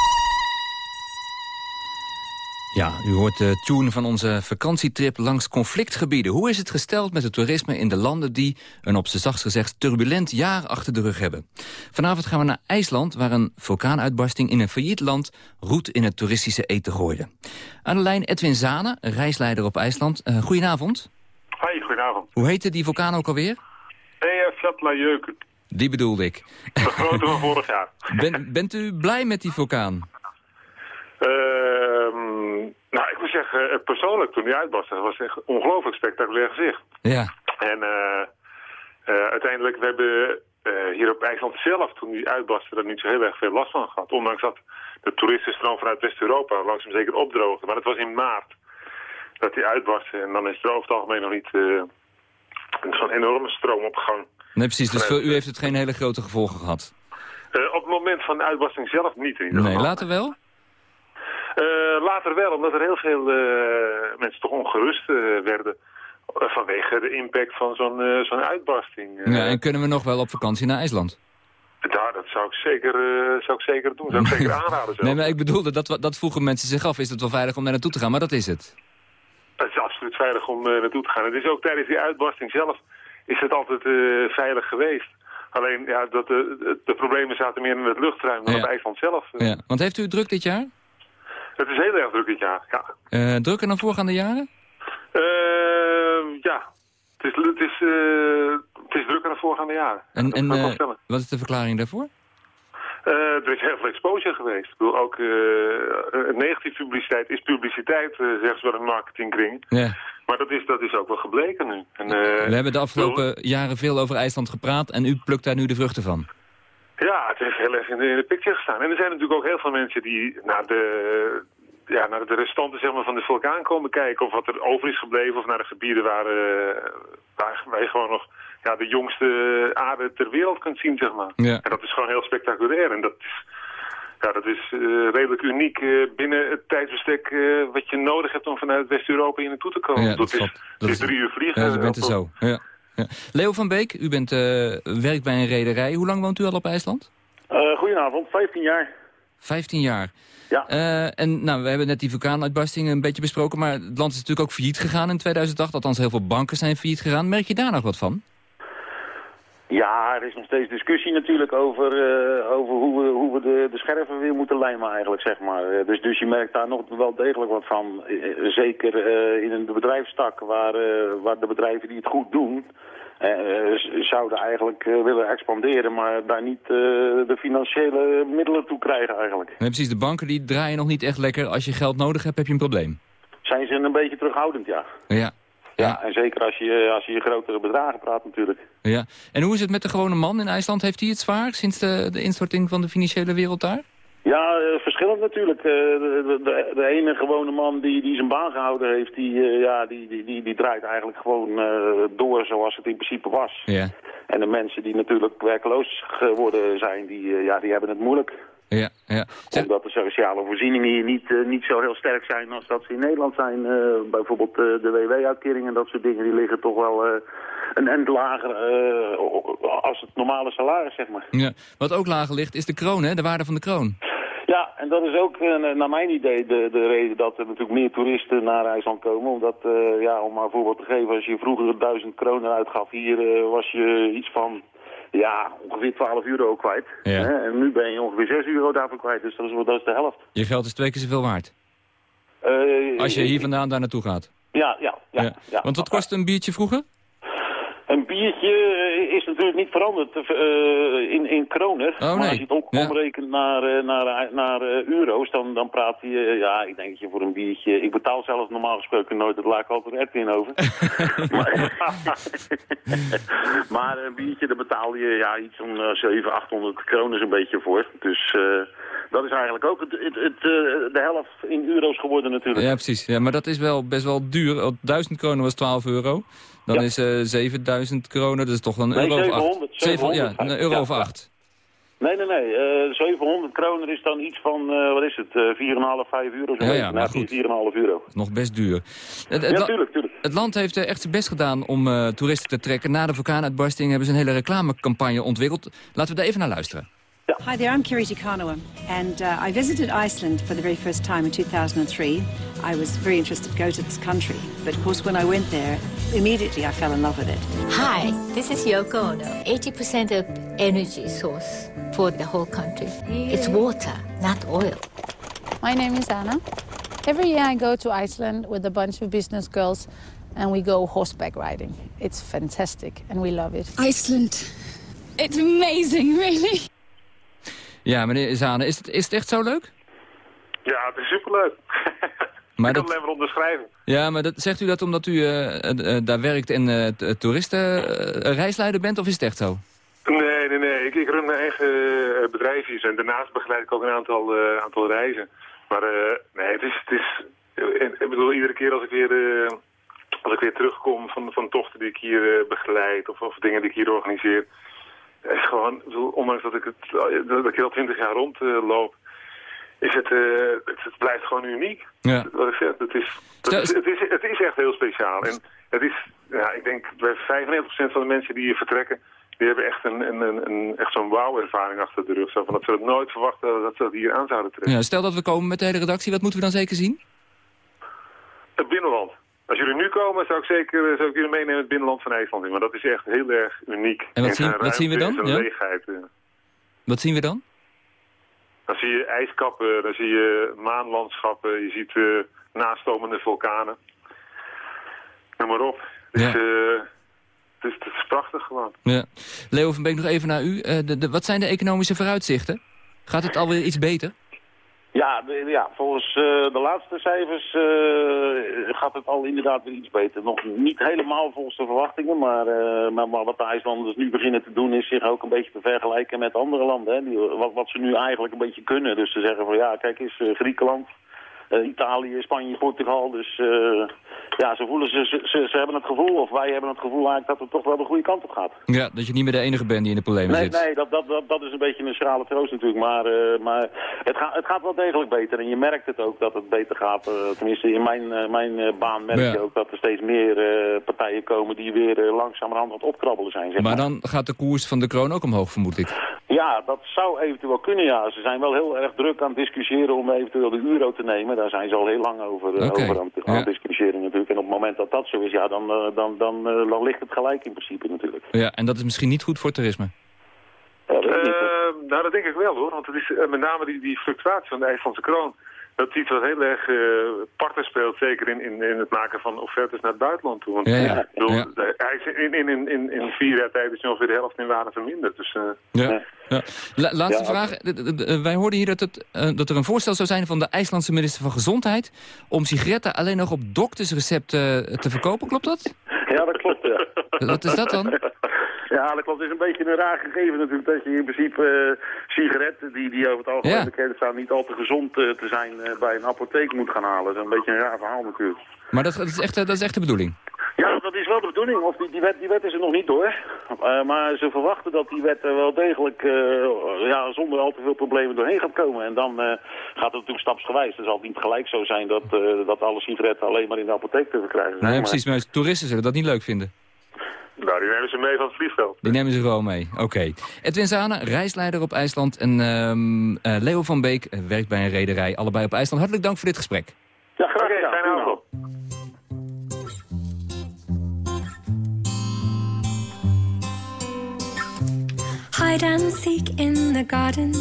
Ja, u hoort de tune van onze vakantietrip langs conflictgebieden. Hoe is het gesteld met het toerisme in de landen die een op z'n zachtst gezegd turbulent jaar achter de rug hebben? Vanavond gaan we naar IJsland, waar een vulkaanuitbarsting in een failliet land roet in het toeristische eten gooide. Aan de lijn Edwin Zane, reisleider op IJsland. Uh, goedenavond. Hoi, goedenavond. Hoe heette die vulkaan ook alweer? Eyjafjallajökull. Die bedoelde ik. De grote van vorig jaar. Ben, bent u blij met die vulkaan? Moet zeggen, eh, persoonlijk toen die uitbarstte, was het echt een ongelooflijk spectaculair gezicht. Ja. En eh, eh, uiteindelijk, we hebben eh, hier op IJsland zelf, toen die uitbarstte, er niet zo heel erg veel last van gehad. Ondanks dat de toeristenstroom vanuit West-Europa langzaam zeker opdroogde. Maar het was in maart dat die uitbarstte. En dan is er over het algemeen nog niet eh, zo'n enorme stroomopgang. Nee, precies. Dus voor u heeft het geen hele grote gevolgen gehad? Eh, op het moment van de uitbarsting zelf niet in ieder Nee, geval. later wel? Eh, later wel, omdat er heel veel eh, mensen toch ongerust eh, werden vanwege de impact van zo'n zo'n uitbarsting. Ja, en kunnen we nog wel op vakantie naar IJsland? ja, dat zou ik zeker, eh, zou ik zeker doen. Zou ik zeker aanraden. Zo. Nee, maar ik bedoelde, dat, dat vroegen mensen zich af. Is het wel veilig om daar naartoe te gaan? Maar dat is het. Het is absoluut veilig om eh, naartoe te gaan. Het is ook tijdens die uitbarsting zelf is het altijd veilig geweest. Alleen, ja, dat, de, de problemen zaten meer in het luchtruim dan Ja. op IJsland zelf. Ja. Want heeft u het druk dit jaar? Het is heel erg druk dit jaar, ja. Eh, drukker dan voorgaande jaren? Eh, ja, het is, het, is, eh, het is drukker dan voorgaande jaren. En, en eh, wat is de verklaring daarvoor? Eh, er is heel veel exposure geweest. Ik bedoel, ook negatieve publiciteit is publiciteit, eh, zeggen ze wel in marketingkring. Ja. Maar dat is, dat is ook wel gebleken nu. En, We hebben de afgelopen jaren veel over IJsland gepraat en u plukt daar nu de vruchten van. Ja, het heeft heel erg in de, in de picture gestaan. En er zijn natuurlijk ook heel veel mensen die naar de, ja, naar de restanten zeg maar, van de vulkaan komen kijken. Of wat er over is gebleven. Of naar de gebieden waar, eh, waar, je gewoon nog ja, de jongste aarde ter wereld kunt zien. Zeg maar. Ja. En dat is gewoon heel spectaculair. En dat is, ja, dat is eh, redelijk uniek eh, binnen het tijdsbestek wat je nodig hebt om vanuit West-Europa hier naartoe te komen. Ja, dat dat is, dat is drie uur vliegen. Ja, u bent er zo. Ja. Ja. Leo van Beek, u bent, eh, werkt bij een rederij. Hoe lang woont u al op IJsland? Eh, goedenavond, 15 jaar. 15 jaar. Ja. Eh, en nou, we hebben net die vulkaanuitbarsting een beetje besproken... maar het land is natuurlijk ook failliet gegaan in 2008. Althans, heel veel banken zijn failliet gegaan. Merk je daar nog wat van? Ja, er is nog steeds discussie natuurlijk over, eh, over hoe we, hoe we de, de scherven weer moeten lijmen eigenlijk, zeg maar. Eh, dus, dus je merkt daar nog wel degelijk wat van. Eh, zeker in de bedrijfstak waar, waar de bedrijven die het goed doen... zouden eigenlijk willen expanderen, maar daar niet de financiële middelen toe krijgen eigenlijk. Nee, precies, de banken die draaien nog niet echt lekker. Als je geld nodig hebt, heb je een probleem. Zijn ze een beetje terughoudend, ja. Ja. Ja, en zeker als je, als je grotere bedragen praat natuurlijk. ja. En hoe is het met de gewone man in IJsland? Heeft hij het zwaar sinds de, de instorting van de financiële wereld daar? Ja, eh, verschillend natuurlijk. Eh, de, de, de ene gewone man die, die zijn baan gehouden heeft, die, eh, ja, die, die, die, die draait eigenlijk gewoon door zoals het in principe was. Ja. En de mensen die natuurlijk werkloos geworden zijn, die, ja, die hebben het moeilijk. Ja, ja. Omdat de sociale voorzieningen hier niet, eh, niet zo heel sterk zijn als dat ze in Nederland zijn. Eh, bijvoorbeeld eh, de WW-uitkering en dat soort dingen, die liggen toch wel een end lager als het normale salaris, zeg maar. ja. Wat ook lager ligt is de kroon, hè? de waarde van de kroon. Ja, en dat is ook naar mijn idee de, de reden dat er natuurlijk meer toeristen naar IJsland komen. Omdat, ja, om maar een voorbeeld te geven, als je vroeger 1000 kronen uitgaf, hier was je iets van, ja, ongeveer 12 euro kwijt. Ja. Hè? En nu ben je ongeveer 6 euro daarvoor kwijt, dus dat is, dat is de helft. Je geld is twee keer zoveel waard. Eh, Als je hier vandaan daar naartoe gaat. Ja, ja, ja. Ja. ja. Want wat kost een biertje vroeger? Een biertje eh, is natuurlijk niet veranderd eh, in, in kronen. Oh, maar als je het om, Ja. omrekent naar, eh, naar, naar eh, euro's, dan, dan praat je... eh, ja, ik denk dat je voor een biertje... Ik betaal zelf normaal gesproken nooit, dat laat ik altijd Edwin over. maar, maar een biertje, daar betaal je ja, iets van eh 700, 800 kronen een beetje voor. Dus eh, dat is eigenlijk ook het, het, het, eh, de helft in euro's geworden natuurlijk. Ja, precies. Ja, maar dat is wel best wel duur. Want 1000 kronen was 12 euro. Dan Ja. is eh 7000 kronen, dat is toch een Nee, euro of 700, 8. Zeven- ja, 700, een euro ja, of ja. 8. Nee, nee, nee. eh 700 kronen is dan iets van, eh, wat is het, eh 4,5, 5 euro. Zo Ja, ja, Nou, maar goed. 4,5 euro. Nog best duur. Het, het Ja, la- tuurlijk, tuurlijk. Het land heeft eh, echt zijn best gedaan om toeristen te trekken. Na de vulkaanuitbarsting hebben ze een hele reclamecampagne ontwikkeld. Laten we daar even naar luisteren. Hi there, I'm Kiriti Kanawam, and uh, I visited Iceland for the very first time in 2003. I was very interested to go to this country, but of course, when I went there, immediately I fell in love with it. Hi, this is Yoko Ono. 80% of energy source for the whole country. It's water, not oil. My name is Anna. Every year I go to Iceland with a bunch of business girls and we go horseback riding. It's fantastic and we love it. Iceland It's amazing, really. Ja, meneer Zane, is het, is het echt zo leuk? Ja, het is superleuk. Maar ik kan dat, het alleen maar onderschrijven. ja, maar dat, zegt u dat omdat u eh, eh, eh, daar werkt en toeristenreisleider bent, of is het echt zo? Nee, nee, nee. Ik, ik run mijn eigen bedrijfjes en daarnaast begeleid ik ook een aantal, aantal reizen. Maar nee, het is... Het is ik bedoel, iedere keer als ik weer, als ik weer terugkom van, van tochten die ik hier begeleid of, of dingen die ik hier organiseer... Gewoon, ondanks dat ik, het, dat ik al twintig jaar rondloop, is het, eh, het, het blijft gewoon uniek. Ja. Wat ik zeg, het is, het, is, het, is, het is echt heel speciaal. En het is, ja, ik denk bij 95% van de mensen die hier vertrekken, die hebben echt, een, een, een, een- echt zo'n wauw-ervaring achter de rug. Zo van dat ze het nooit verwachten dat ze dat hier aan zouden trekken. Ja, stel dat we komen met de hele redactie, wat moeten we dan zeker zien? Het binnenland. Als jullie nu komen, zou ik zeker zou ik jullie meenemen het binnenland van IJsland in. Maar dat is echt heel erg uniek. En wat In zien- zijn wat zien we dan? in Ja? leegheid. eh. Wat zien we dan? Dan zie je ijskappen, dan zie je maanlandschappen, je ziet eh nastomende vulkanen. Noem maar op. Het is, Ja. eh, het, is, het is prachtig gewoon. Ja. Leo van Beek, nog even naar u. Eh, de, de, wat zijn de economische vooruitzichten? Gaat het alweer iets beter? Ja, ja volgens eh, de laatste cijfers eh, gaat het al inderdaad weer iets beter. Nog niet helemaal volgens de verwachtingen, maar, eh, maar, wat de IJslanders nu beginnen te doen is zich ook een beetje te vergelijken met andere landen. Hè, die, wat, wat ze nu eigenlijk een beetje kunnen. Dus ze zeggen van ja, kijk eens, Griekenland, Italië, Spanje, Portugal. Dus eh, ja, ze, voelen, ze, ze, ze hebben het gevoel, of wij hebben het gevoel eigenlijk dat het toch wel de goede kant op gaat. Ja, dat je niet meer de enige bent die in de problemen Nee, zit. nee dat, dat, dat, dat is een beetje een schrale troost natuurlijk. Maar, eh, maar het, gaat het gaat wel degelijk beter. En je merkt het ook dat het beter gaat. eh, tenminste, in mijn, eh, mijn eh, baan merk Ja. je ook dat er steeds meer eh, partijen komen die weer eh, langzamerhand aan het opkrabbelen zijn. Zeg Maar dan gaat de koers van de kroon ook omhoog, vermoed ik. Ja, dat zou eventueel kunnen, ja. Ze zijn wel heel erg druk aan het discussiëren om eventueel de euro te nemen. Daar zijn ze al heel lang over, eh, over aan, het- aan discussiëren natuurlijk. En op het moment dat dat zo is, ja, dan, eh, dan, dan, eh, dan ligt het gelijk in principe natuurlijk. Ja, en dat is misschien niet goed voor toerisme. Ja, dat weet ik niet. Eh, nou, dat denk ik wel hoor. Want het is met name die, die fluctuatie van de IJslandse kroon. Dat is iets wat heel erg eh parten speelt, zeker in, in, in het maken van offertes naar het buitenland toe. Want Ja, ja. ik bedoel, Ja. de- hij is in, in, in, in, in vier jaar tijd is hij ongeveer de helft in waarde verminderd. Dus, eh, Ja. ja. La- laatste Ja, vraag. Wij hoorden hier dat, het, eh, dat er een voorstel zou zijn van de IJslandse minister van Gezondheid... om sigaretten alleen nog op doktersrecepten eh, te verkopen. Klopt dat? Ja, dat klopt, ja. Wat is dat dan? Ja, dat klopt. Het is een beetje een raar gegeven natuurlijk dat je in principe eh, sigaretten, die, die over het algemeen Ja. bekend staan, niet al te gezond eh, te zijn, eh, bij een apotheek moet gaan halen. Dat is een beetje een raar verhaal natuurlijk. Maar dat, dat, is, echt, dat is echt de bedoeling. Ja, dat is wel de bedoeling. Of die, die, wet, die wet is er nog niet door. Maar ze verwachten dat die wet er wel degelijk ja, zonder al te veel problemen doorheen gaat komen. En dan gaat het natuurlijk stapsgewijs. Het zal niet gelijk zo zijn dat, dat alle sigaretten alleen maar in de apotheek te verkrijgen zijn. Nee, precies. Maar toeristen zullen dat niet leuk vinden. Nou, die nemen ze mee van het vliegveld. Die nemen ze gewoon mee. Oké. Edwin Zane, reisleider op IJsland. En ehm, eh, Leo van Beek eh, werkt bij een rederij. Allebei op IJsland. Hartelijk dank voor dit gesprek. Ja, graag gedaan. fijne avond. Hide and seek in the garden.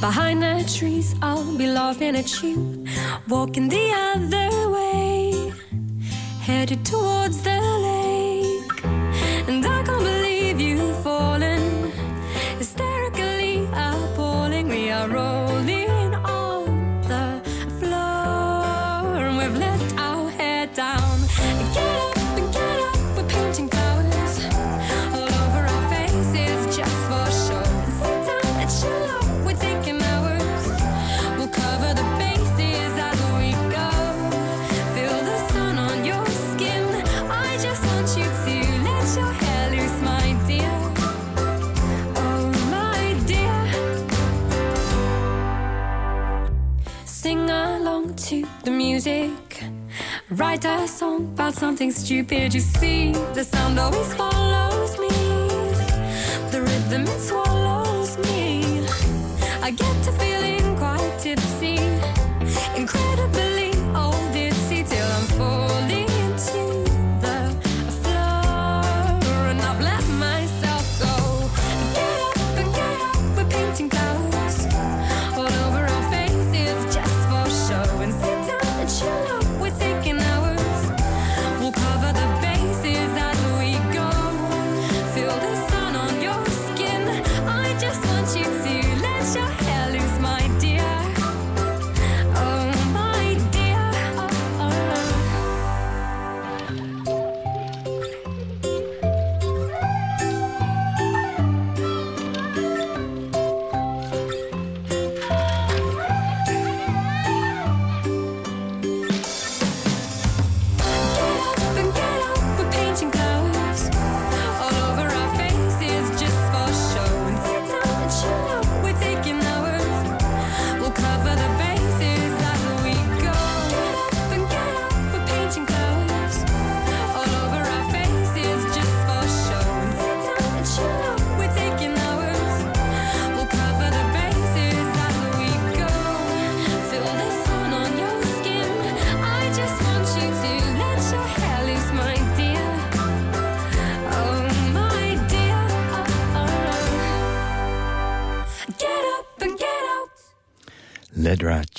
Behind the trees, I'll be laughing at you. Walking the other way, headed towards the lake. Write a song about something stupid. You see, the sound always follows me. The rhythm it swallows me. I get to feeling quite tipsy, incredibly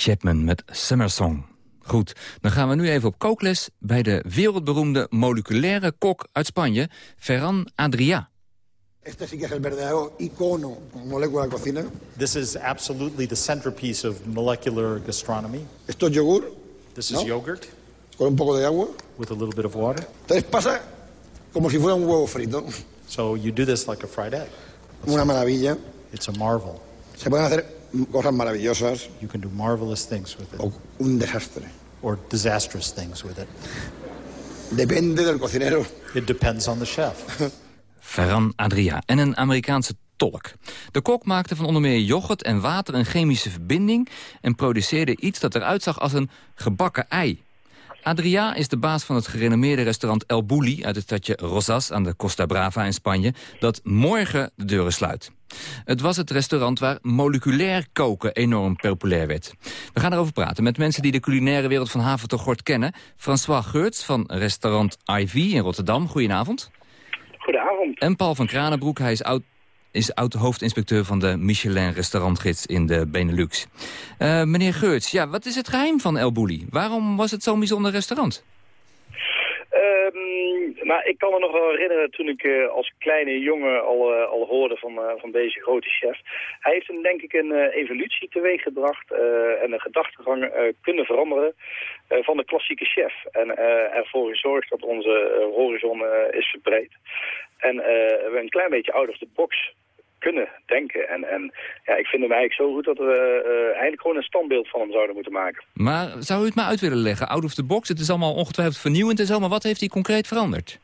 Chapman met Summer Song. Goed, dan gaan we nu even op kookles bij de wereldberoemde moleculaire kok uit Spanje, Ferran Adrià. Este sí que es el verdadero icono molecular cocina. This is absolutely the centerpiece of molecular gastronomy. Esto es yogur. This ¿no? is yogurt Con un poco de agua. with a little bit of water. Entonces pasa como si fuera un huevo frito. So you do this like a fried egg. Una maravilla. It's a marvel. Se pueden hacer cosas maravillosas You can do marvelous things with it. o un desastre. Or disastrous things with it. Depende del cocinero. It depends on the chef. Ferran Adria en een Amerikaanse tolk. De kok maakte van onder meer yoghurt en water een chemische verbinding... en produceerde iets dat eruit zag als een gebakken ei. Adria is de baas van het gerenommeerde restaurant El Bulli... uit het stadje Rosas aan de Costa Brava in Spanje... dat morgen de deuren sluit. Het was het restaurant waar moleculair koken enorm populair werd. We gaan erover praten met mensen die de culinaire wereld van haven tot gort kennen. François Geurts van restaurant IV in Rotterdam. Goedenavond. Goedenavond. En Paul van Kranenbroek, hij is oud, is oud hoofdinspecteur van de Michelin restaurantgids in de Benelux. Eh, meneer Geurts, ja, wat is het geheim van El Bulli? Waarom was het zo'n bijzonder restaurant? Nou, ik kan me nog wel herinneren toen ik eh, als kleine jongen al, eh, al hoorde van, eh, van deze grote chef. Hij heeft een, denk ik een evolutie teweeggebracht en een gedachtegang kunnen veranderen van de klassieke chef. En ervoor gezorgd dat onze horizon is verbreed. En we een klein beetje out of the box kunnen denken. En, en ja, ik vind hem eigenlijk zo goed dat we eh, eigenlijk gewoon een standbeeld van hem zouden moeten maken. Maar zou u het maar uit willen leggen? Out of the box, het is allemaal ongetwijfeld vernieuwend en zo... maar wat heeft hij concreet veranderd?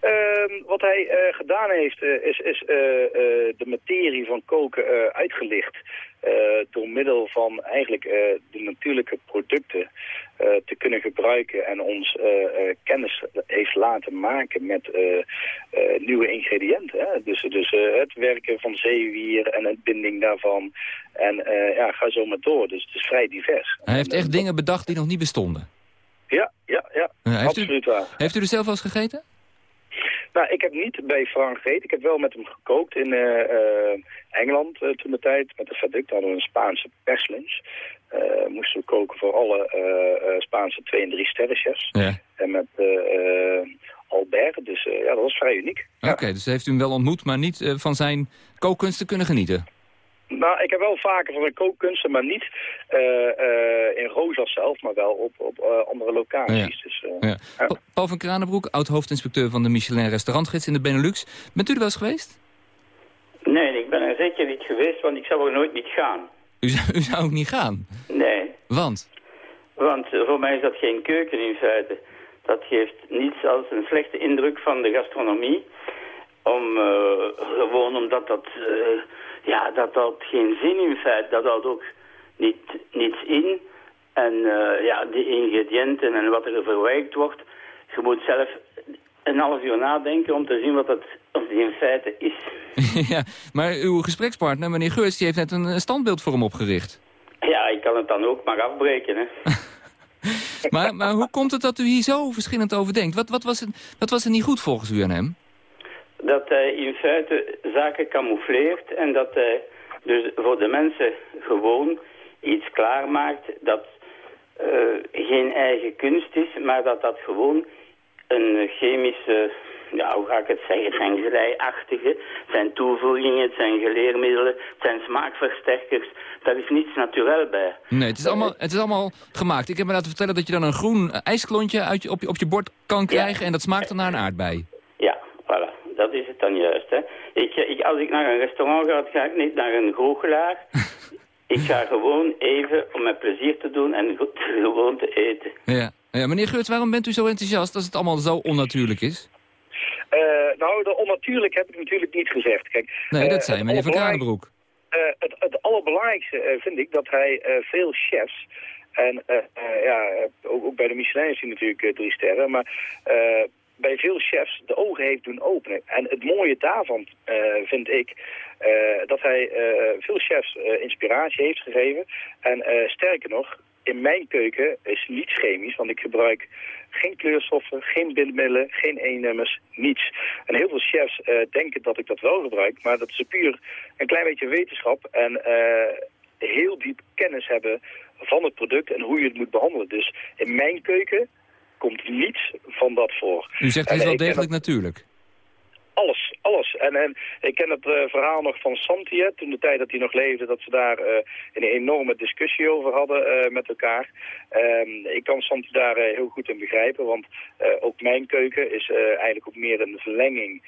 Ehm, wat hij eh, gedaan heeft, eh, is, is eh, eh, de materie van koken eh, uitgelicht. eh, door middel van eigenlijk eh, de natuurlijke producten eh, te kunnen gebruiken en ons eh, eh, kennis heeft laten maken met eh, eh, nieuwe ingrediënten. Hè? Dus, dus eh, het werken van zeewier en het binding daarvan. En eh, ja, ga zo maar door. Dus het is vrij divers. Hij heeft echt dingen bedacht die nog niet bestonden. Ja, ja, ja. Ja, heeft, u, absoluut waar. heeft u er zelf wel eens gegeten? Nou, ik heb niet bij Frank gegeten. Ik heb wel met hem gekookt in eh, eh, Engeland uh, toen de tijd. Met de Faduc hadden we een Spaanse perslunch. Uh, moesten we koken voor alle uh, Spaanse twee- en drie sterrenchefs. Ja. En met Albert. Dus ja, dat was vrij uniek. Oké, okay, dus heeft u hem wel ontmoet, maar niet van zijn kookkunsten kunnen genieten? Nou, ik heb wel vaker van zijn kookkunsten, maar niet uh, uh, in Rozas zelf, maar wel op, op uh, andere locaties. Ja. Dus, ja. Ja. Paul van Kranenbroek, oud-hoofdinspecteur van de Michelin restaurantgids in de Benelux. Bent u er wel eens geweest? Nee, ik ben er zeker niet geweest, want ik zou er nooit niet gaan. U zou, u zou ook niet gaan? Nee. Want? Want voor mij is dat geen keuken in feite. Dat geeft niets als een slechte indruk van de gastronomie. Om, gewoon omdat dat ja, dat had geen zin in feite. Dat had ook niet, niets in. En uh, ja, de ingrediënten en wat er verwerkt wordt. Je moet zelf een half uur nadenken om te zien wat dat in feite is. ja, maar uw gesprekspartner, meneer Geurts, die heeft net een standbeeld voor hem opgericht. Ja, ik kan het dan ook maar afbreken, hè. maar, maar hoe komt het dat u hier zo verschillend over denkt? Wat, wat, was, het, wat was er niet goed volgens u aan hem? dat hij in feite zaken camoufleert en dat hij dus voor de mensen gewoon iets klaarmaakt dat uh, geen eigen kunst is, maar dat dat gewoon een chemische, ja, hoe ga ik het zeggen, zijn geleiachtige, zijn toevoegingen, het zijn geleermiddelen, het zijn smaakversterkers. Daar is niets natuurlijk bij. Nee, het is, allemaal, het is allemaal gemaakt. Ik heb me laten vertellen dat je dan een groen ijsklontje uit je, op, je, op je bord kan krijgen ja. en dat smaakt dan naar een aardbei. Ja, voilà dat is het dan juist. Hè. Ik, ik, als ik naar een restaurant ga, ga ik niet naar een goochelaar. ik ga gewoon even om mijn plezier te doen en goed, gewoon te eten. Ja. Ja, meneer Geurts, waarom bent u zo enthousiast als het allemaal zo onnatuurlijk is? Uh, nou, de onnatuurlijk heb ik natuurlijk niet gezegd. Kijk, nee, dat uh, zei meneer Van Kranenbroek. Uh, het, het allerbelangrijkste vind ik dat hij veel chefs... En ja, ook, ook, bij de Michelin is hij natuurlijk drie sterren, maar bij veel chefs de ogen heeft doen openen. En het mooie daarvan vind ik dat hij veel chefs inspiratie heeft gegeven. En sterker nog, in mijn keuken is niets chemisch, want ik gebruik geen kleurstoffen, geen bindmiddelen, geen E-nummers, niets. En heel veel chefs denken dat ik dat wel gebruik, maar dat is puur een klein beetje wetenschap. En heel diep kennis hebben van het product en hoe je het moet behandelen. Dus in mijn keuken komt niets van dat voor. U zegt het is wel degelijk natuurlijk. Alles, alles. En, en ik ken het eh, verhaal nog van Santi, hè, toen de tijd dat hij nog leefde, dat ze daar eh, een enorme discussie over hadden eh, met elkaar. Ehm, ik kan Santi daar heel goed in begrijpen, want ook mijn keuken is eigenlijk ook meer een verlenging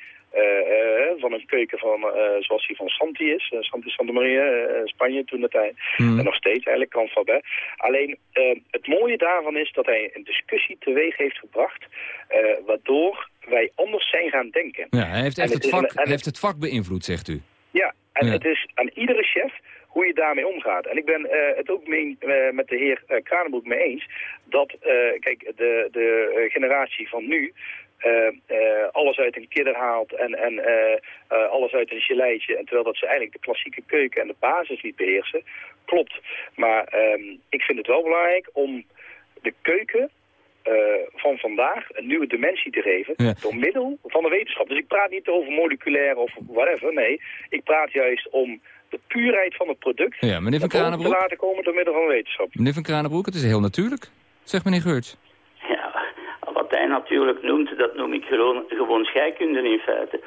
van een keuken van, zoals die van Santi is. Santi Santa Maria, Spanje toen de tijd. Hmm. En nog steeds eigenlijk, kan van hè. Alleen het mooie daarvan is dat hij een discussie teweeg heeft gebracht, waardoor wij anders zijn gaan denken. Ja, hij heeft, heeft, het het is een- vak, heeft het vak beïnvloed, zegt u. Ja, en Ja. het is aan iedere chef hoe je daarmee omgaat. En ik ben eh, het ook mee, eh, met de heer uh, Kranenbroek mee eens dat, kijk, de, de generatie van nu alles uit een kidder haalt en, en alles uit een geleitje. En terwijl dat ze eigenlijk de klassieke keuken en de basis niet beheersen. Klopt. Maar ehm, ik vind het wel belangrijk om de keuken eh, van vandaag een nieuwe dimensie te geven Ja. door middel van de wetenschap. Dus ik praat niet over moleculair of whatever, nee. Ik praat juist om de puurheid van het product Ja, meneer Van boven te Kranenbroek, laten komen door middel van wetenschap. meneer Van Kranenbroek, het is heel natuurlijk. Zegt meneer Geurts. Ja, wat hij natuurlijk noemt, dat noem ik gewoon, gewoon scheikunde in feite.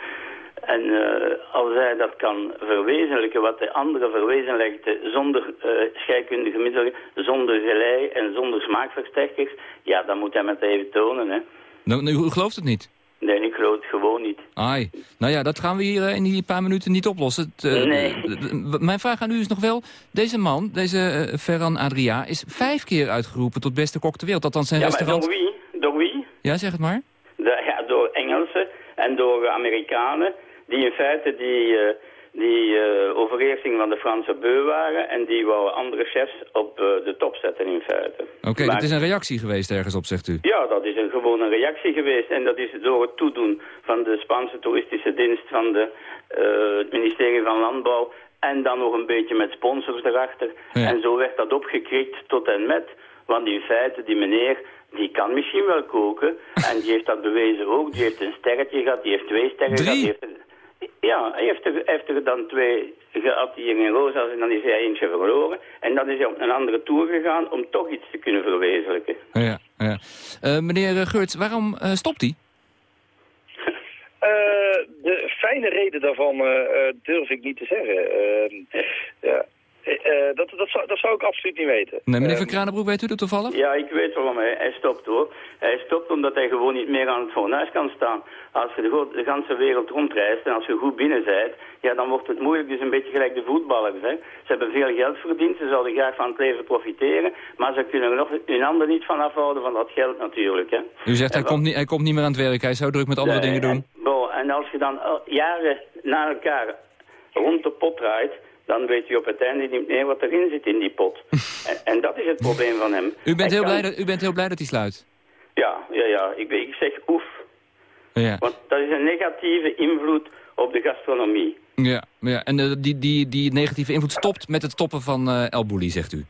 En eh, als hij dat kan verwezenlijken, wat de andere verwezenlijkte, zonder eh, scheikundige middelen, zonder gelei en zonder smaakversterkers, ja, dan moet hij met even tonen, hè. Nou, u, gelooft het niet? Nee, ik geloof het gewoon niet. Ai. Nou ja, dat gaan we hier eh, in die paar minuten niet oplossen. Eh, Nee. eh, Mijn vraag aan u is nog wel... Deze man, deze eh, Ferran Adria, is vijf keer uitgeroepen tot beste kok ter wereld. Althans zijn ja, restaurant... door wie? Door wie? Ja, zeg het maar. De- ja, door Engelsen en door Amerikanen, die in feite die, eh, die eh, overheersing van de Franse beu waren en die wouden andere chefs op eh, de top zetten in feite. Oké, Maar- dat is een reactie geweest ergens op, zegt u. Ja, dat is een, gewoon een reactie geweest. En dat is door het toedoen van de Spaanse toeristische dienst van de, het ministerie van Landbouw. En dan nog een beetje met sponsors erachter. Ja. En zo werd dat opgekrikt tot en met. Want in feite, die meneer, die kan misschien wel koken. en die heeft dat bewezen ook. Die heeft een sterretje gehad, die heeft twee sterren Drie? gehad. Die heeft er- ja, hij heeft er, heeft er dan twee gehad hier in Rosas en dan is hij eentje verloren. En dan is hij op een andere tour gegaan om toch iets te kunnen verwezenlijken. Ja, ja. Eh, meneer eh, Geurts, waarom eh, stopt hij? Eh, de fijne reden daarvan durf ik niet te zeggen. Ehm, ja. Eh, eh, dat, dat, zou, dat zou ik absoluut niet weten. Nee, meneer Ehm, Van Kranenbroek, weet u dat toevallig? Ja, ik weet waarom hij, hij stopt hoor. Hij stopt omdat hij gewoon niet meer aan het fornuis kan staan. Als je de, ganse wereld rondreist en als je goed binnen bent, ja, dan wordt het moeilijk. Dus een beetje gelijk de voetballers. Hè. Ze hebben veel geld verdiend, ze zouden graag van het leven profiteren, maar ze kunnen er nog hun handen niet van afhouden van dat geld natuurlijk. Hè. U zegt, hij komt, niet, hij komt niet meer aan het werk. Hij is zo druk met andere Nee, dingen doen. En, en als je dan al jaren na elkaar rond de pot draait, dan weet je op het einde niet meer wat erin zit in die pot. en, en dat is het probleem van hem. U bent, Hij heel kan- blij dat, u bent heel blij dat hij sluit. Ja, ja, ja. Ik, ik zeg oef. Ja, Want dat is een negatieve invloed op de gastronomie. ja, ja. en eh, die, die, die negatieve invloed stopt met het stoppen van eh El Bulli, zegt u.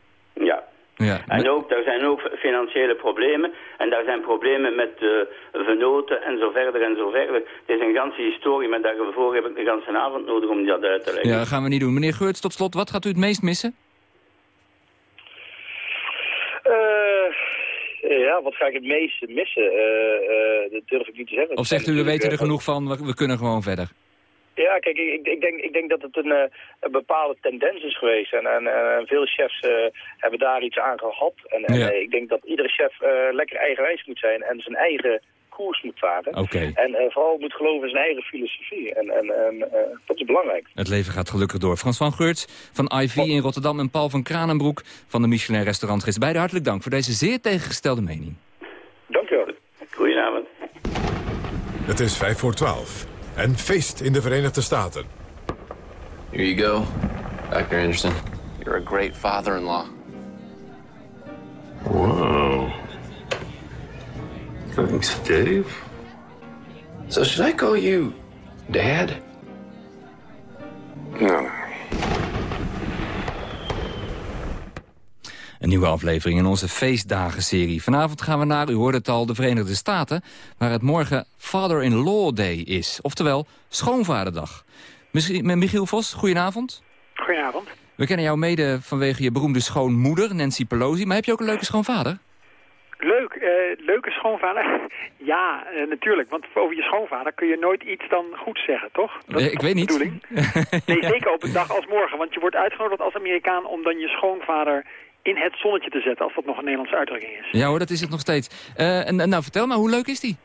Ja. En ook, daar zijn ook financiële problemen. En daar zijn problemen met uh, venoten en zo verder en zo verder. Het is een ganse historie, maar daarvoor heb ik de ganse avond nodig om dat uit te leggen. Ja, dat gaan we niet doen. Meneer Geurts, tot slot, wat gaat u het meest missen? Uh, ja, wat ga ik het meest missen? Uh, dat durf ik niet te zeggen. Of zegt u, we weten er genoeg van, we, we kunnen gewoon verder? Ja, kijk, ik, ik, denk, ik denk dat het een, een bepaalde tendens is geweest. En, en, en veel chefs uh, hebben daar iets aan gehad. En, en ja. ik denk dat iedere chef uh, lekker eigenwijs moet zijn en zijn eigen koers moet varen. Okay. En uh, vooral moet geloven in zijn eigen filosofie. En, en, en dat is belangrijk. Het leven gaat gelukkig door. Frans van Geurts van IV in Rotterdam en Paul van Kranenbroek van de Michelin restaurant. Beide hartelijk dank voor deze zeer tegengestelde mening. Dank u wel. Goedenavond. Het is vijf voor twaalf. En feest in de Verenigde Staten. Here you go, Dr. Anderson. You're a great father-in-law. Wow. Thanks, Dave. So should I call you Dad? No. Een nieuwe aflevering in onze feestdagen-serie. Vanavond gaan we naar, u hoorde het al, de Verenigde Staten... waar het morgen Father-in-Law Day is. Oftewel, schoonvaderdag. Misschien, Michiel Vos, goedenavond. Goedenavond. We kennen jou mede vanwege je beroemde schoonmoeder, Nancy Pelosi. Maar heb je ook een leuke schoonvader? Leuk, eh, leuke schoonvader? ja, eh, natuurlijk. Want over je schoonvader kun je nooit iets dan goed zeggen, toch? Dat is ik weet niet. bedoeling? Nee, zeker op een dag als morgen. Want je wordt uitgenodigd als Amerikaan om dan je schoonvader in het zonnetje te zetten. Als dat nog een Nederlandse uitdrukking is. Ja hoor, dat is het nog steeds. Eh, en, nou, vertel maar, hoe leuk is die?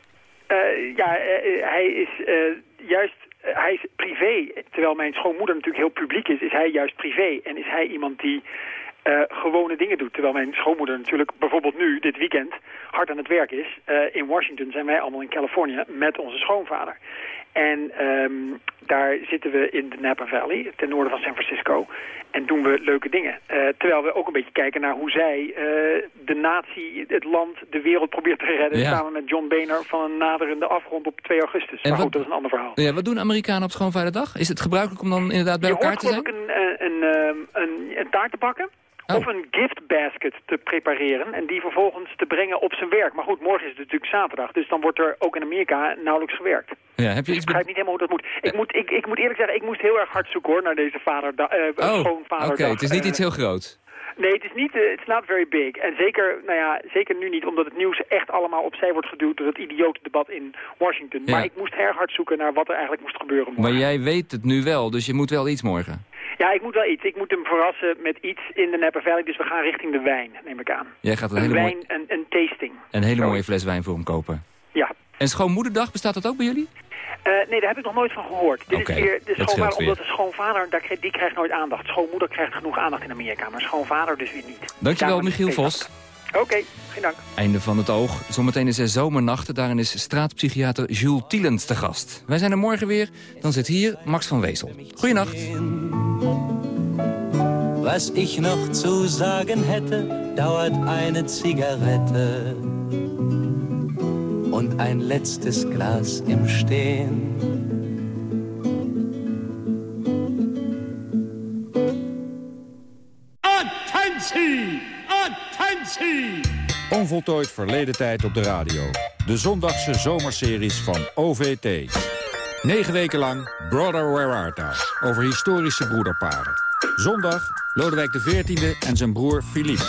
Eh, ja, eh, hij is juist... hij is privé, terwijl mijn schoonmoeder natuurlijk heel publiek is, is hij juist privé. En is hij iemand die gewone dingen doet. Terwijl mijn schoonmoeder natuurlijk bijvoorbeeld nu, dit weekend, hard aan het werk is. In Washington zijn wij allemaal in Californië met onze schoonvader. En ehm, daar zitten we in de Napa Valley, ten noorden van San Francisco. En doen we leuke dingen. Eh, terwijl we ook een beetje kijken naar hoe zij eh, de natie, het land, de wereld probeert te redden. Ja. Samen met John Boehner van een naderende afgrond op 2 augustus. En maar wat- goed, dat is een ander verhaal. Ja, wat doen Amerikanen op Schoonvaderdag? Is het gebruikelijk om dan inderdaad bij Je elkaar hoort te zijn? geloof ik een, eh, een, een, een taart te bakken. Oh. Of een gift basket te prepareren en die vervolgens te brengen op zijn werk. Maar goed, morgen is het natuurlijk zaterdag, dus dan wordt er ook in Amerika nauwelijks gewerkt. Ja, heb je Dus iets ik begrijp niet helemaal hoe dat moet. Ik, moet ik, ik moet eerlijk zeggen, ik moest heel erg hard zoeken hoor, naar deze vader, eh Oh, schoonvaderdag. oké, het is niet Eh, iets heel groot. Nee, het is niet, eh, it's not very big. En zeker, nou ja, zeker nu niet, omdat het nieuws echt allemaal opzij wordt geduwd door het idiote debat in Washington. Ja. Maar ik moest erg hard zoeken naar wat er eigenlijk moest gebeuren morgen. Maar jij weet het nu wel, dus je moet wel iets morgen. Ja, ik moet wel iets. Ik moet hem verrassen met iets in de Napa Valley. Dus we gaan richting de wijn, neem ik aan. Jij gaat een Een hele, wijn, een, een tasting. een hele mooie fles wijn voor hem kopen. Ja. En Schoonmoederdag, bestaat dat ook bij jullie? Eh, nee, daar heb ik nog nooit van gehoord. Dit is weer de schoonvader, omdat de schoonvader, daar die krijgt nooit aandacht. Schoonmoeder krijgt genoeg aandacht in Amerika, maar schoonvader dus weer niet. Dankjewel, Daarom Michiel. Vos. Oké, geen dank. Einde van het oog. Zometeen is er zomernachten. Daarin is straatpsychiater Jules Tielens te gast. Wij zijn er morgen weer. Dan zit hier Max van Wezel. Goeienacht. Was ich noch zu sagen hätte, dauert eine Zigarette und ein letztes Glas im Stehen. Attentie! Attentie! Onvoltooid verleden tijd op de radio. De zondagse zomerseries van OVT. Negen weken lang Brother Where Art Thou? Over historische broederparen. Zondag Lodewijk XIV en zijn broer Philippe.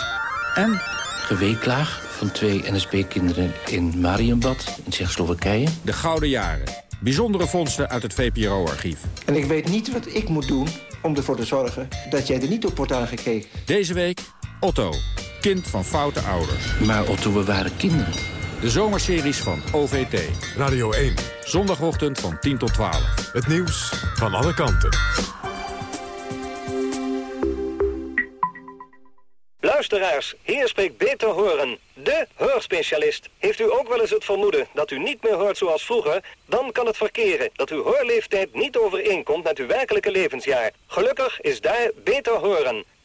En Geweeklaag van twee NSB-kinderen in Marienbad in Tsjechoslowakije. De Gouden Jaren. Bijzondere vondsten uit het VPRO-archief. En ik weet niet wat ik moet doen om ervoor te zorgen dat jij er niet op wordt aangekeken. Deze week Otto, kind van foute ouders. Maar Otto, we waren kinderen. De zomerseries van OVT. Radio 1. Zondagochtend van 10 tot 12. Het nieuws van alle kanten. Luisteraars, hier spreekt Beter Horen, de hoorspecialist. Heeft u ook wel eens het vermoeden dat u niet meer hoort zoals vroeger? Dan kan het verkeren dat uw hoorleeftijd niet overeenkomt met uw werkelijke levensjaar. Gelukkig is daar Beter Horen.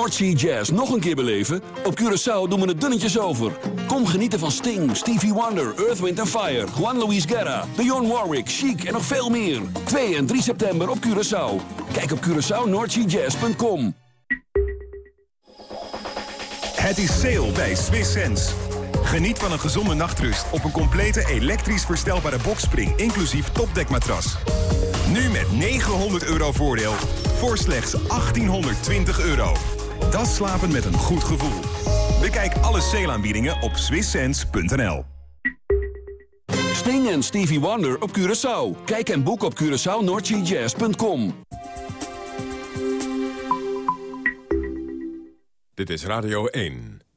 Noordsea Jazz nog een keer beleven? Op Curaçao doen we het dunnetjes over. Kom genieten van Sting, Stevie Wonder, Earth, Wind Fire... Juan Luis Guerra, Dionne Warwick, Chic en nog veel meer. 2 en 3 september op Curaçao. Kijk op CuraçaoNoordseaJazz.com. Het is sale bij Swiss Sense. Geniet van een gezonde nachtrust op een complete elektrisch verstelbare bokspring... inclusief topdekmatras. Nu met 900 euro voordeel voor slechts 1820 euro. Dat slapen met een goed gevoel. Bekijk alle sale-aanbiedingen op swisssense.nl. Sting en Stevie Wonder op Curaçao. Kijk en boek op CuraçaoNoordseaJazz.com. Dit is Radio 1.